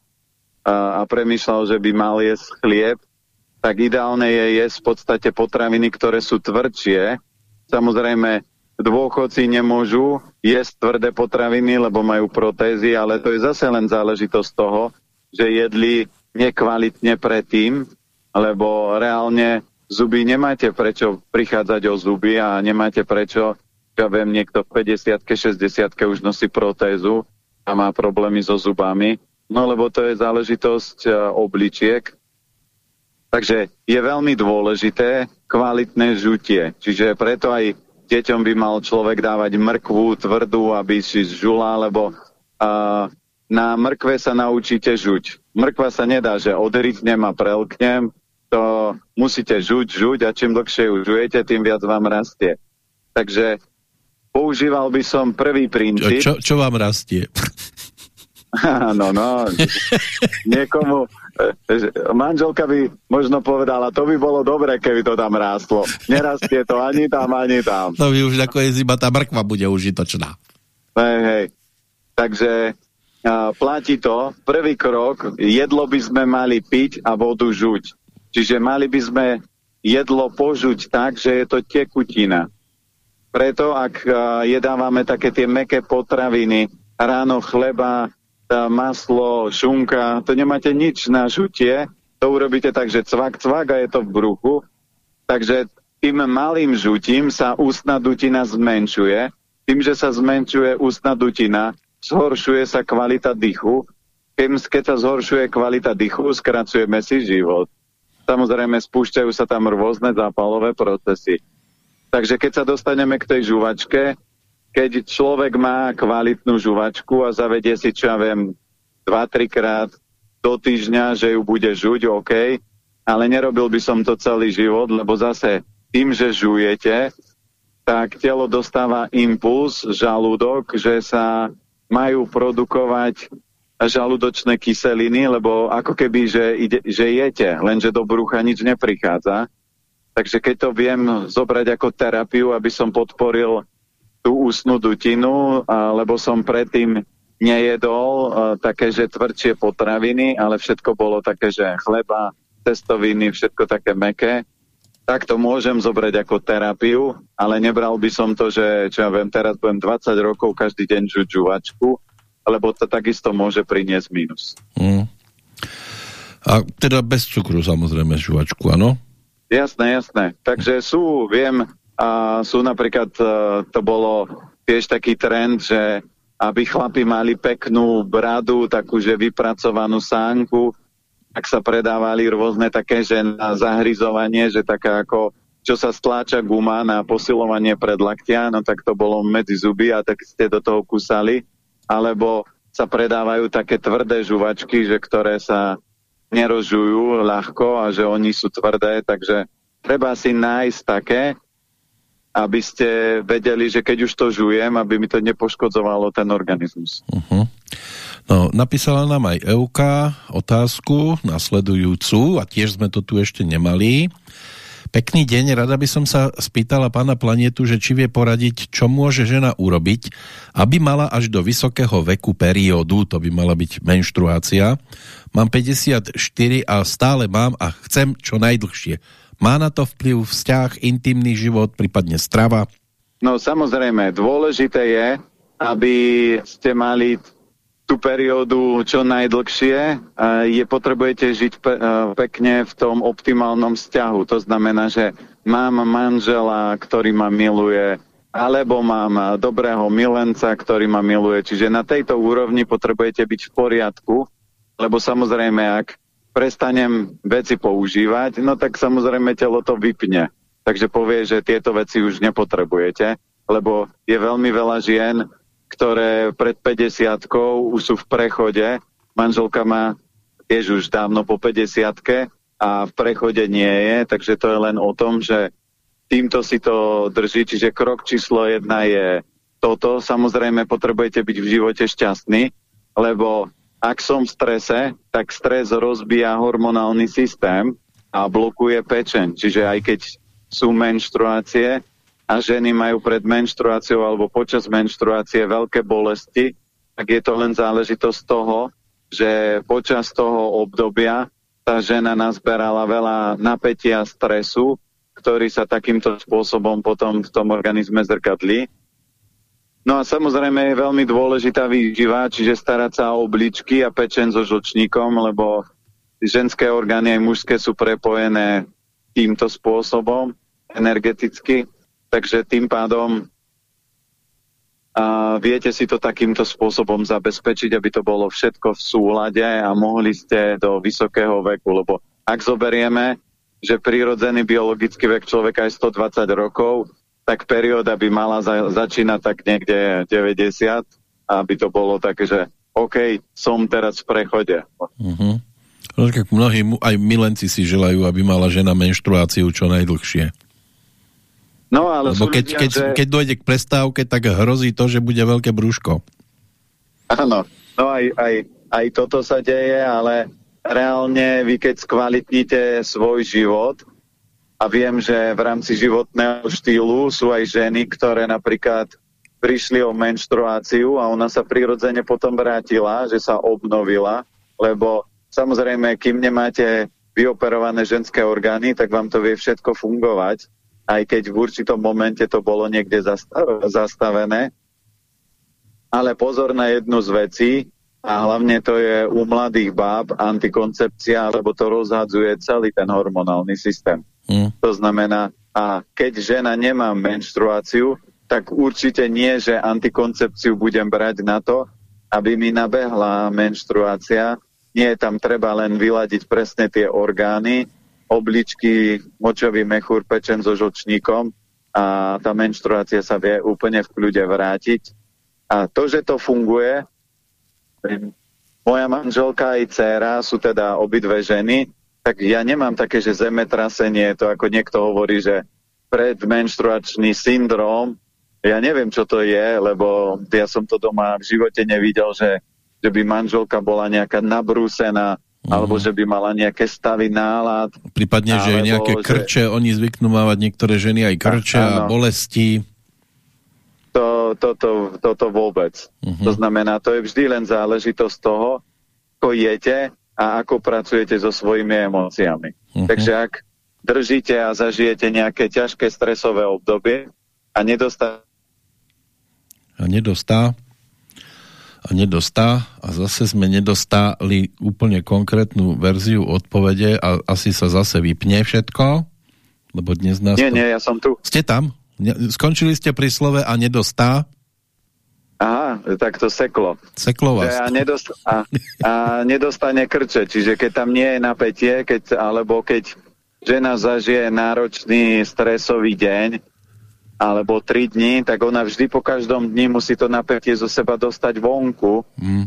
a, a premýšľal, že by mal jesť chlieb, tak ideálne je jesť v podstate potraviny, ktoré sú tvrdšie. Samozrejme, dôchodci nemôžu jesť tvrdé potraviny, lebo majú protézy, ale to je zase len záležitosť toho, že jedli nekvalitne predtým, lebo reálne zuby nemáte prečo prichádzať o zuby a nemáte prečo ja viem, niekto v 50 60 už nosí protézu a má problémy so zubami, no lebo to je záležitosť uh, obličiek. Takže je veľmi dôležité kvalitné žutie. Čiže preto aj deťom by mal človek dávať mrkvu tvrdú, aby si žula, lebo uh, na mrkve sa naučíte žuť. Mrkva sa nedá, že odryknem a prelknem, to musíte žuť, žuť a čím dlhšie ju žujete, tým viac vám rastie. Takže používal by som prvý princíp. Čo, čo vám rastie? Áno, <laughs> no. Niekomu, e, manželka by možno povedala, to by bolo dobre, keby to tam rástlo. Nerastie to ani tam, ani tam. To by už ako je iba tá mrkva bude užitočná. Hej, hej. Takže a, platí to, prvý krok, jedlo by sme mali piť a vodu žuť. Čiže mali by sme jedlo požuť tak, že je to tekutina. Preto, ak jedávame také tie meké potraviny, ráno chleba, maslo, šunka, to nemáte nič na žutie, to urobíte tak, že cvak, cvak a je to v bruchu. Takže tým malým žutím sa ústna dutina zmenšuje. Tým, že sa zmenšuje ústna dutina, zhoršuje sa kvalita dychu. Keď sa zhoršuje kvalita dychu, skracujeme si život. Samozrejme, spúšťajú sa tam rôzne zápalové procesy. Takže keď sa dostaneme k tej žuvačke, keď človek má kvalitnú žuvačku a zavedie si, čo ja viem, 2-3 krát do týždňa, že ju bude žuť, OK, ale nerobil by som to celý život, lebo zase tým, že žujete, tak telo dostáva impuls, žalúdok, že sa majú produkovať žalúdočné kyseliny, lebo ako keby, že, ide, že jete, lenže do brucha nič neprichádza. Takže keď to viem zobrať ako terapiu, aby som podporil tú ústnu dutinu, lebo som predtým nejedol také, že tvrdšie potraviny, ale všetko bolo také, že chleba, cestoviny, všetko také meké, tak to môžem zobrať ako terapiu, ale nebral by som to, že čo ja viem, teraz budem 20 rokov každý deň žuť žuvačku, lebo to takisto môže priniesť minus. Mm. A teda bez cukru samozrejme žuvačku, áno? Jasné, jasné. Takže sú, viem, a sú napríklad, e, to bolo tiež taký trend, že aby chlapi mali peknú bradu, takú, že vypracovanú sánku, ak sa predávali rôzne také, že na zahryzovanie, že taká ako, čo sa stláča guma na posilovanie predlaktia, no tak to bolo medzi zuby a tak ste do toho kusali. Alebo sa predávajú také tvrdé žuvačky, že ktoré sa nerožujú ľahko a že oni sú tvrdé, takže treba si nájsť také, aby ste vedeli, že keď už to žujem, aby mi to nepoškodzovalo ten organizmus. Uh -huh. No, napísala nám aj Euka otázku nasledujúcu a tiež sme to tu ešte nemali. Pekný deň, rada by som sa spýtala pána Planetu, že či vie poradiť, čo môže žena urobiť, aby mala až do vysokého veku periódu, to by mala byť menštruácia. Mám 54 a stále mám a chcem čo najdlhšie. Má na to vplyv vzťah, intimný život, prípadne strava? No samozrejme, dôležité je, aby ste mali tú periódu čo najdlhšie, je potrebujete žiť pe pekne v tom optimálnom vzťahu. To znamená, že mám manžela, ktorý ma miluje, alebo mám dobrého milenca, ktorý ma miluje. Čiže na tejto úrovni potrebujete byť v poriadku, lebo samozrejme, ak prestanem veci používať, no tak samozrejme telo to vypne. Takže povie, že tieto veci už nepotrebujete, lebo je veľmi veľa žien, ktoré pred 50 už sú v prechode. Manželka má tiež už dávno po 50 a v prechode nie je, takže to je len o tom, že týmto si to drží, čiže krok číslo jedna je toto. Samozrejme potrebujete byť v živote šťastný, lebo ak som v strese, tak stres rozbíja hormonálny systém a blokuje pečen. Čiže aj keď sú menštruácie, a ženy majú pred menštruáciou alebo počas menštruácie veľké bolesti, tak je to len záležitosť toho, že počas toho obdobia tá žena nazberala veľa napätia stresu, ktorý sa takýmto spôsobom potom v tom organizme zrkadlí. No a samozrejme je veľmi dôležitá výživa, čiže starať sa o obličky a pečen so žlčníkom, lebo ženské orgány aj mužské sú prepojené týmto spôsobom energeticky. Takže tým pádom a viete si to takýmto spôsobom zabezpečiť, aby to bolo všetko v súlade a mohli ste do vysokého veku, lebo ak zoberieme, že prírodzený biologický vek človeka je 120 rokov, tak perióda by mala za začínať tak niekde 90, aby to bolo také, že OK, som teraz v prechode. Uh -huh. Mnohí aj milenci si želajú, aby mala žena menštruáciu čo najdlhšie. No, ale Lebo keď, ľudia, keď, že... keď dojde k prestávke, tak hrozí to, že bude veľké brúško. Áno, no aj, aj, aj toto sa deje, ale reálne vy keď skvalitníte svoj život a viem, že v rámci životného štýlu sú aj ženy, ktoré napríklad prišli o menštruáciu a ona sa prirodzene potom vrátila, že sa obnovila, lebo samozrejme, kým nemáte vyoperované ženské orgány, tak vám to vie všetko fungovať aj keď v určitom momente to bolo niekde zastavené. Ale pozor na jednu z vecí, a hlavne to je u mladých báb antikoncepcia, lebo to rozhadzuje celý ten hormonálny systém. Mm. To znamená, a keď žena nemá menštruáciu, tak určite nie, že antikoncepciu budem brať na to, aby mi nabehla menštruácia. Nie, tam treba len vyladiť presne tie orgány, obličky, močový mechúr, pečen so žlčníkom a tá menštruácia sa vie úplne v kľude vrátiť. A to, že to funguje, moja manželka aj dcéra sú teda obidve ženy, tak ja nemám také, že zemetrasenie, to ako niekto hovorí, že predmenštruačný syndrom, ja neviem, čo to je, lebo ja som to doma v živote nevidel, že, že by manželka bola nejaká nabrúsená, alebo že by mala nejaké stavy nálad. Prípadne, že nejaké krče, že... oni zvyknú mávať niektoré ženy aj krče a, a bolesti. To, toto, toto vôbec. Mhm. -huh. To znamená, to je vždy len záležitosť toho, ako jete a ako pracujete so svojimi emóciami. Mhm. -huh. Takže ak držíte a zažijete nejaké ťažké stresové obdobie a nedostá... A nedostá nedostá a zase sme nedostali úplne konkrétnu verziu odpovede a asi sa zase vypne všetko, lebo dnes nás... Nie, to... nie, ja som tu. Ste tam? Skončili ste pri slove a nedostá? Aha, tak to seklo. Seklo vás. A, nedost a, a nedostane krče, čiže keď tam nie je napätie, keď, alebo keď žena zažije náročný stresový deň, alebo tri dní, tak ona vždy po každom dni musí to napätie zo seba dostať vonku. Mm.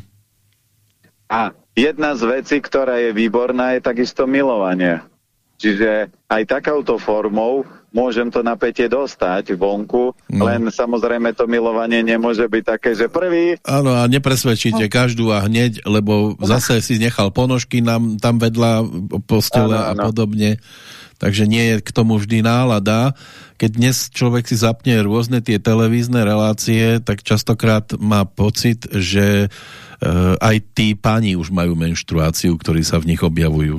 A jedna z vecí, ktorá je výborná, je takisto milovanie. Čiže aj takouto formou môžem to napätie dostať vonku, no. len samozrejme to milovanie nemôže byť také, že prvý... Áno, a nepresvedčíte no. každú a hneď, lebo zase si nechal ponožky nám tam vedľa postele ano, a podobne. Takže nie je k tomu vždy nálada. Keď dnes človek si zapne rôzne tie televízne relácie, tak častokrát má pocit, že e, aj tí páni už majú menštruáciu, ktorí sa v nich objavujú.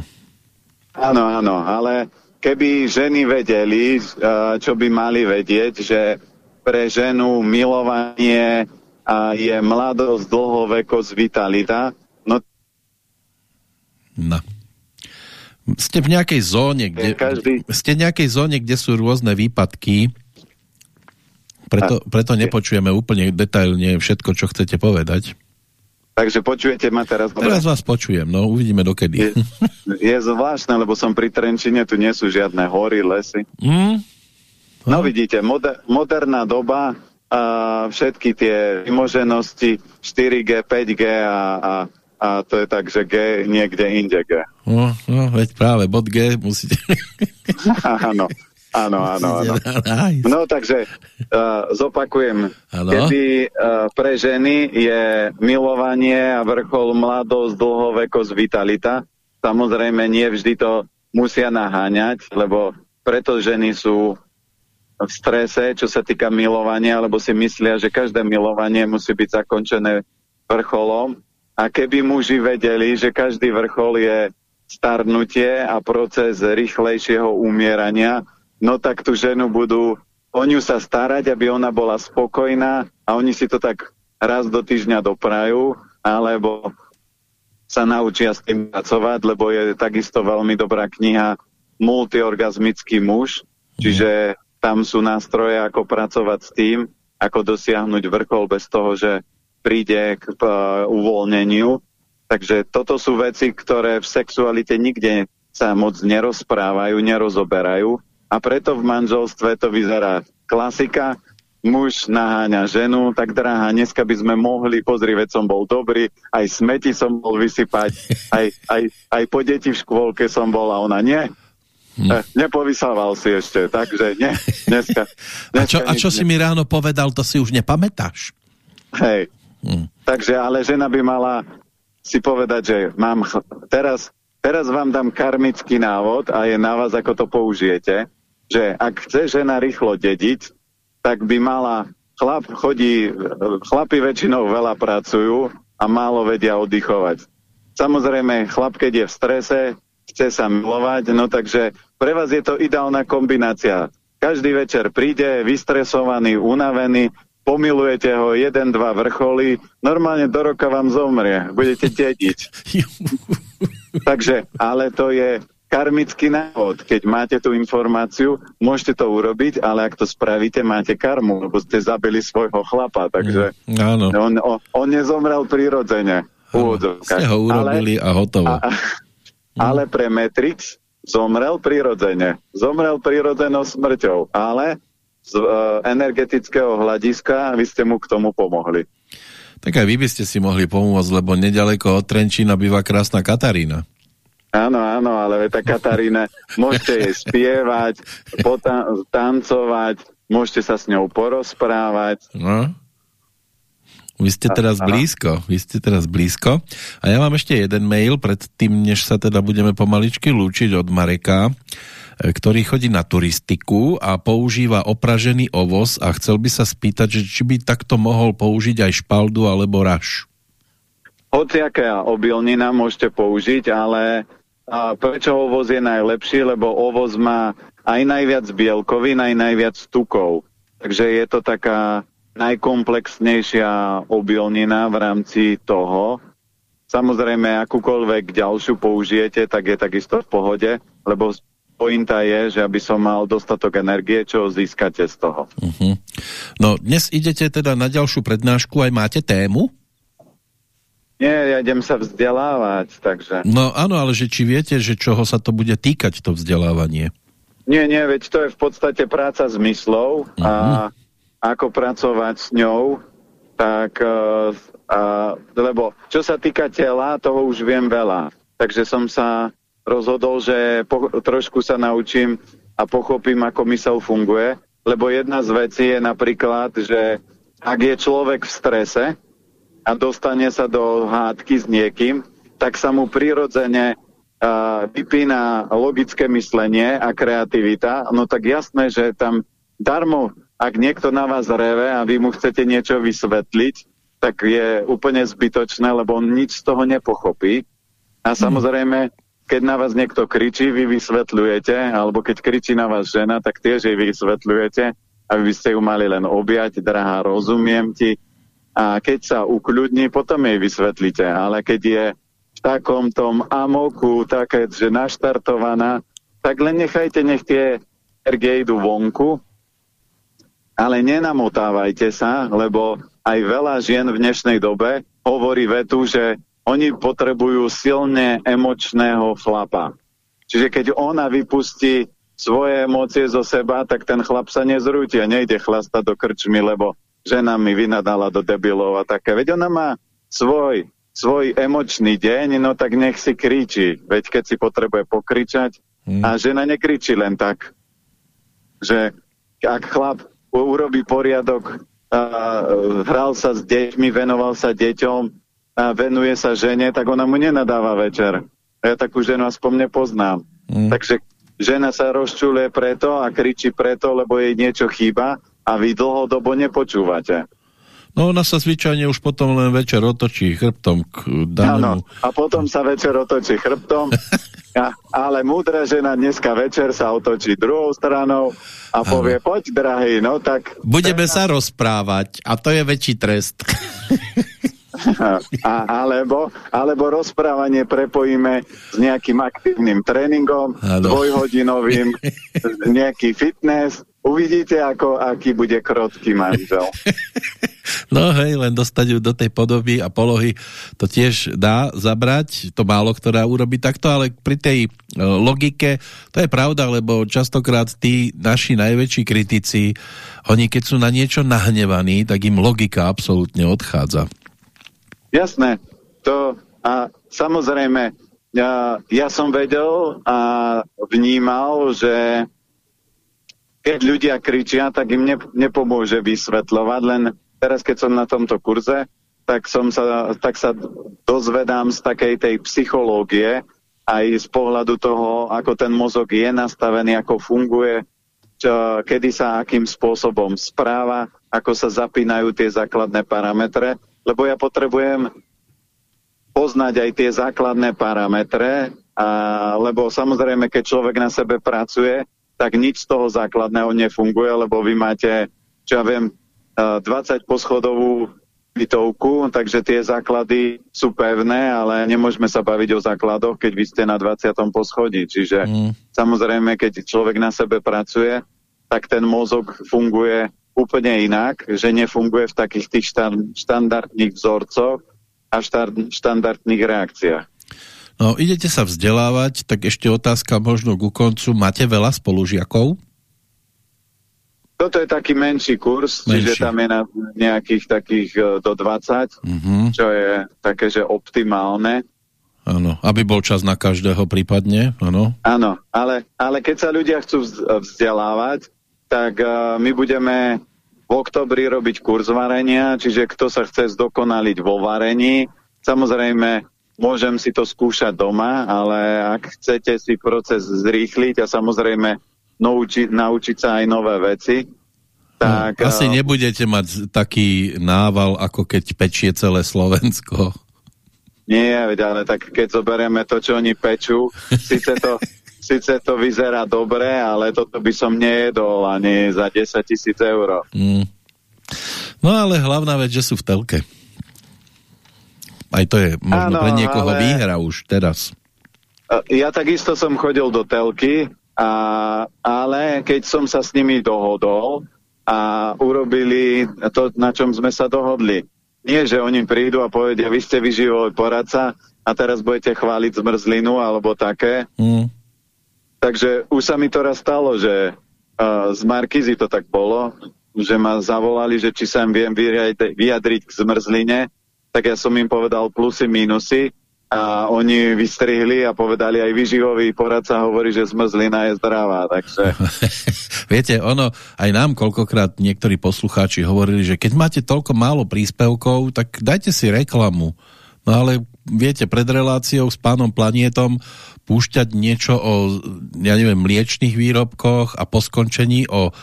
Áno, áno, ale keby ženy vedeli, čo by mali vedieť, že pre ženu milovanie je mladosť, dlhovekosť, vitalita, no... No. Ste v nejakej zóne, kde, každý... ste v nejakej zóne, kde sú rôzne výpadky, preto, preto nepočujeme úplne detailne všetko, čo chcete povedať. Takže počujete ma teraz? Dobre? Teraz vás počujem, no uvidíme dokedy. Je, je zvláštne, lebo som pri Trenčine, tu nie sú žiadne hory, lesy. Mm? No vidíte, moder, moderná doba, a všetky tie vymoženosti 4G, 5G a, a, a to je tak, že G niekde inde G. No, no veď práve bod G musíte... <laughs> Áno. Áno, áno, áno. No takže uh, zopakujem. Ano? Kedy uh, pre ženy je milovanie a vrchol mladosť, dlhovekosť, vitalita. Samozrejme nie vždy to musia naháňať, lebo preto ženy sú v strese, čo sa týka milovania, lebo si myslia, že každé milovanie musí byť zakončené vrcholom. A keby muži vedeli, že každý vrchol je starnutie a proces rýchlejšieho umierania, no tak tú ženu budú o ňu sa starať, aby ona bola spokojná a oni si to tak raz do týždňa doprajú, alebo sa naučia s tým pracovať, lebo je takisto veľmi dobrá kniha Multiorgazmický muž, čiže tam sú nástroje, ako pracovať s tým, ako dosiahnuť vrchol bez toho, že príde k uh, uvoľneniu. Takže toto sú veci, ktoré v sexualite nikde sa moc nerozprávajú, nerozoberajú a preto v manželstve to vyzerá klasika, muž naháňa ženu, tak drahá, dneska by sme mohli, pozri, veď som bol dobrý, aj smeti som bol vysypať, <laughs> aj, aj, aj po deti v škôlke som bol a ona nie. Hm. Eh, nepovysával si ešte, takže nie, dneska. dneska <laughs> a čo, a čo si mi ráno povedal, to si už nepamätáš? Hej, hm. takže ale žena by mala si povedať, že mám teraz, teraz vám dám karmický návod a je na vás, ako to použijete že ak chce žena rýchlo dediť, tak by mala, chlap chodí, chlapi väčšinou veľa pracujú a málo vedia oddychovať. Samozrejme, chlap, keď je v strese, chce sa milovať, no takže pre vás je to ideálna kombinácia. Každý večer príde, vystresovaný, unavený, pomilujete ho, jeden, dva vrcholy, normálne do roka vám zomrie, budete dediť. <laughs> takže, ale to je karmický návod. Keď máte tú informáciu, môžete to urobiť, ale ak to spravíte, máte karmu, lebo ste zabili svojho chlapa, takže mm, áno. On, on, on nezomrel prirodzene. Ste ho urobili ale, a hotovo. A, mm. ale pre Matrix zomrel prirodzene. Zomrel prirodzenou smrťou, ale z uh, energetického hľadiska vy ste mu k tomu pomohli. Tak aj vy by ste si mohli pomôcť, lebo nedaleko od Trenčína býva krásna Katarína. Áno, áno, ale tá Katarína, <laughs> môžete jej spievať, tancovať, môžete sa s ňou porozprávať. No. Vy ste teraz blízko, vy ste teraz blízko. A ja mám ešte jeden mail, pred tým, než sa teda budeme pomaličky lúčiť od Mareka, e, ktorý chodí na turistiku a používa opražený ovoz a chcel by sa spýtať, že či by takto mohol použiť aj špaldu alebo raž. Hociaká obilnina môžete použiť, ale a prečo ovoz je najlepší? Lebo ovoz má aj najviac bielkovín, aj najviac tukov. Takže je to taká najkomplexnejšia obilnina v rámci toho. Samozrejme, akúkoľvek ďalšiu použijete, tak je takisto v pohode, lebo pointa je, že aby som mal dostatok energie, čo získate z toho. Uh mhm. -huh. No, dnes idete teda na ďalšiu prednášku, aj máte tému? Nie, ja idem sa vzdelávať, takže... No áno, ale že či viete, že čoho sa to bude týkať, to vzdelávanie? Nie, nie, veď to je v podstate práca zmyslov uh -huh. a mhm ako pracovať s ňou, tak, uh, uh, lebo čo sa týka tela, toho už viem veľa. Takže som sa rozhodol, že po, trošku sa naučím a pochopím, ako mysel funguje, lebo jedna z vecí je napríklad, že ak je človek v strese a dostane sa do hádky s niekým, tak sa mu prirodzene uh, vypína logické myslenie a kreativita, no tak jasné, že tam darmo ak niekto na vás reve a vy mu chcete niečo vysvetliť, tak je úplne zbytočné, lebo on nič z toho nepochopí. A mhm. samozrejme, keď na vás niekto kričí, vy vysvetľujete, alebo keď kričí na vás žena, tak tiež jej vysvetľujete, aby by ste ju mali len objať, drahá, rozumiem ti. A keď sa ukľudní, potom jej vysvetlíte. Ale keď je v takom tom amoku, také, že naštartovaná, tak len nechajte, nech tie energie idú vonku ale nenamotávajte sa, lebo aj veľa žien v dnešnej dobe hovorí vetu, že oni potrebujú silne emočného chlapa. Čiže keď ona vypustí svoje emócie zo seba, tak ten chlap sa nezrúti a nejde chlastať do krčmy, lebo žena mi vynadala do debilov a také. Veď ona má svoj, svoj emočný deň, no tak nech si kričí. Veď keď si potrebuje pokričať, hmm. a žena nekričí len tak, že ak chlap urobí poriadok, a, hral sa s deťmi, venoval sa deťom a venuje sa žene, tak ona mu nenadáva večer. Ja takú ženu aspoň nepoznám. Mm. Takže žena sa rozčuluje preto a kričí preto, lebo jej niečo chýba a vy dlhodobo nepočúvate. No ona sa zvyčajne už potom len večer otočí chrbtom k danému. Áno, a potom sa večer otočí chrbtom, <laughs> a, ale múdra žena dneska večer sa otočí druhou stranou a povie, ano. poď drahý, no tak... Budeme sa rozprávať a to je väčší trest. <laughs> a, alebo, alebo rozprávanie prepojíme s nejakým aktívnym tréningom, ano. dvojhodinovým, nejaký fitness, Uvidíte, ako, aký bude krotký manžel. No hej, len dostať ju do tej podoby a polohy to tiež dá zabrať, to málo ktorá urobí takto, ale pri tej e, logike, to je pravda, lebo častokrát tí naši najväčší kritici, oni keď sú na niečo nahnevaní, tak im logika absolútne odchádza. Jasné, to a samozrejme, ja, ja som vedel a vnímal, že keď ľudia kričia, tak im ne, nepomôže vysvetľovať, len teraz, keď som na tomto kurze, tak, som sa, tak sa dozvedám z takej tej psychológie, aj z pohľadu toho, ako ten mozog je nastavený, ako funguje, čo, kedy sa akým spôsobom správa, ako sa zapínajú tie základné parametre, lebo ja potrebujem poznať aj tie základné parametre, a, lebo samozrejme, keď človek na sebe pracuje, tak nič z toho základného nefunguje, lebo vy máte, čo ja viem, 20 poschodovú bytovku, takže tie základy sú pevné, ale nemôžeme sa baviť o základoch, keď vy ste na 20. poschodí. Čiže mm. samozrejme, keď človek na sebe pracuje, tak ten mozog funguje úplne inak, že nefunguje v takých tých štandardných vzorcoch a štandardných reakciách. No, idete sa vzdelávať, tak ešte otázka možno ku koncu. Máte veľa spolužiakov? Toto je taký menší kurz, menší. čiže tam je na nejakých takých e, do 20, mm -hmm. čo je také, že optimálne. Áno, aby bol čas na každého prípadne, áno. Áno, ale, ale keď sa ľudia chcú vzdelávať, tak uh, my budeme v oktobri robiť kurz varenia, čiže kto sa chce zdokonaliť vo varení, samozrejme môžem si to skúšať doma, ale ak chcete si proces zrýchliť a samozrejme naučiť, naučiť sa aj nové veci, tak... No, asi uh, nebudete mať taký nával, ako keď pečie celé Slovensko. Nie, ale tak keď zoberieme to, čo oni pečú, síce to, <laughs> síce to vyzerá dobre, ale toto by som nejedol ani za 10 tisíc eur. Mm. No ale hlavná vec, že sú v telke. Aj to je možno ano, pre niekoho ale... výhra už teraz. Ja takisto som chodil do telky, a, ale keď som sa s nimi dohodol a urobili to, na čom sme sa dohodli. Nie, že oni prídu a povedia, vy ste vyživový poradca a teraz budete chváliť zmrzlinu alebo také. Mm. Takže už sa mi to raz stalo, že uh, z Markizy to tak bolo, že ma zavolali, že či sa im viem vyjadriť k zmrzline, tak ja som im povedal plusy, minusy a oni vystrihli a povedali aj vyživový poradca hovorí, že zmrzlina je zdravá, takže... <laughs> Viete, ono, aj nám koľkokrát niektorí poslucháči hovorili, že keď máte toľko málo príspevkov, tak dajte si reklamu. No ale viete, pred reláciou s pánom Planietom púšťať niečo o, ja neviem, mliečných výrobkoch a po skončení o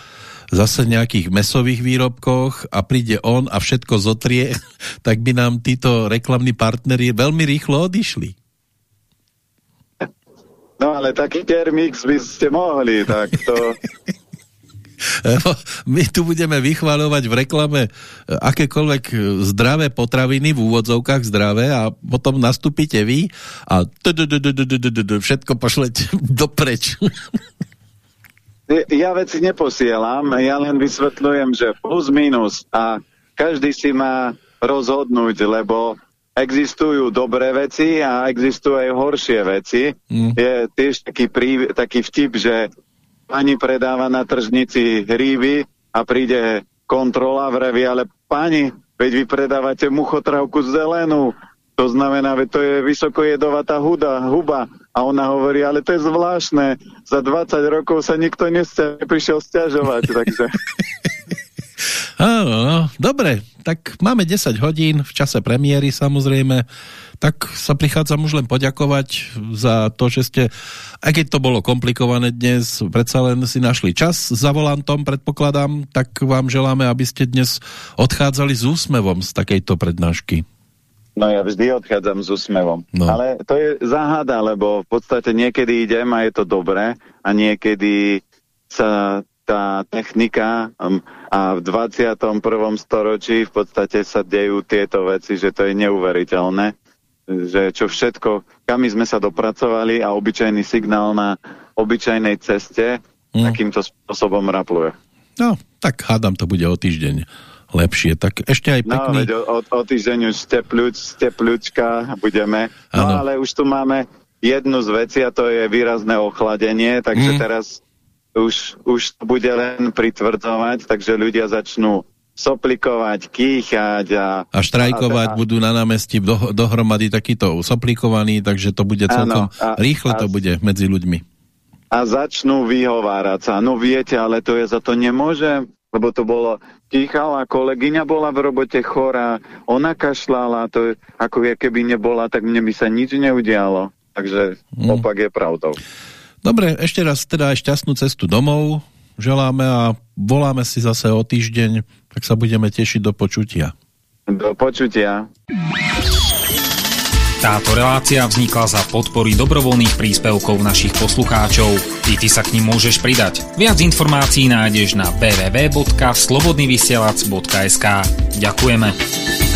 zase nejakých mesových výrobkoch a príde on a všetko zotrie, <laughs> tak by nám títo reklamní partnery veľmi rýchlo odišli. No ale taký termix by ste mohli, tak to... <laughs> <laughs> My tu budeme vychváľovať v reklame e, akékoľvek zdravé potraviny v úvodzovkách zdravé a potom nastúpite vy a všetko pošlete <laughs> dopreč. Ja veci neposielam, ja len vysvetľujem, že plus minus a každý si má rozhodnúť, lebo existujú dobré veci a existujú aj horšie veci. Mm. Je tiež taký, prí, taký vtip, že pani predáva na tržnici hríby a príde kontrola, vraví, ale pani, veď vy predávate muchotravku zelenú, to znamená, že to je vysokojedovatá huda, huba. A ona hovorí, ale to je zvláštne. Za 20 rokov sa nikto nestia, prišiel stiažovať, takže... <laughs> Áno, no, dobre, tak máme 10 hodín v čase premiéry samozrejme, tak sa prichádzam už len poďakovať za to, že ste, aj keď to bolo komplikované dnes, predsa len si našli čas za volantom, predpokladám, tak vám želáme, aby ste dnes odchádzali s úsmevom z takejto prednášky. No ja vždy odchádzam s úsmevom. No. Ale to je záhada, lebo v podstate niekedy idem a je to dobré a niekedy sa tá technika um, a v 21. storočí v podstate sa dejú tieto veci, že to je neuveriteľné, že čo všetko, kam sme sa dopracovali a obyčajný signál na obyčajnej ceste mm. takýmto spôsobom rapluje. No, tak hádam to bude o týždeň lepšie. Tak ešte aj no, pekný... No, veď o, o týždeň už stepľuč, stepľučka budeme. No, ano. ale už tu máme jednu z veci a to je výrazné ochladenie, takže mm. teraz už, už to bude len pritvrdzovať, takže ľudia začnú soplikovať, kýchať a... A štrajkovať a, a, budú na námestí do, dohromady takýto soplikovaní, takže to bude celkom... Áno, a, rýchle a, to bude medzi ľuďmi. A začnú vyhovárať sa. No viete, ale to je za to nemôžem lebo to bolo, kýchala, kolegyňa bola v robote chorá, ona kašľala, to ako keby nebola, tak mne by sa nič neudialo. Takže mm. opak je pravdou. Dobre, ešte raz teda aj šťastnú cestu domov želáme a voláme si zase o týždeň, tak sa budeme tešiť do počutia. Do počutia. Táto relácia vznikla za podpory dobrovoľných príspevkov našich poslucháčov. Ty, ty sa k ním môžeš pridať. Viac informácií nájdeš na www.slobodnyvysielac.sk Ďakujeme.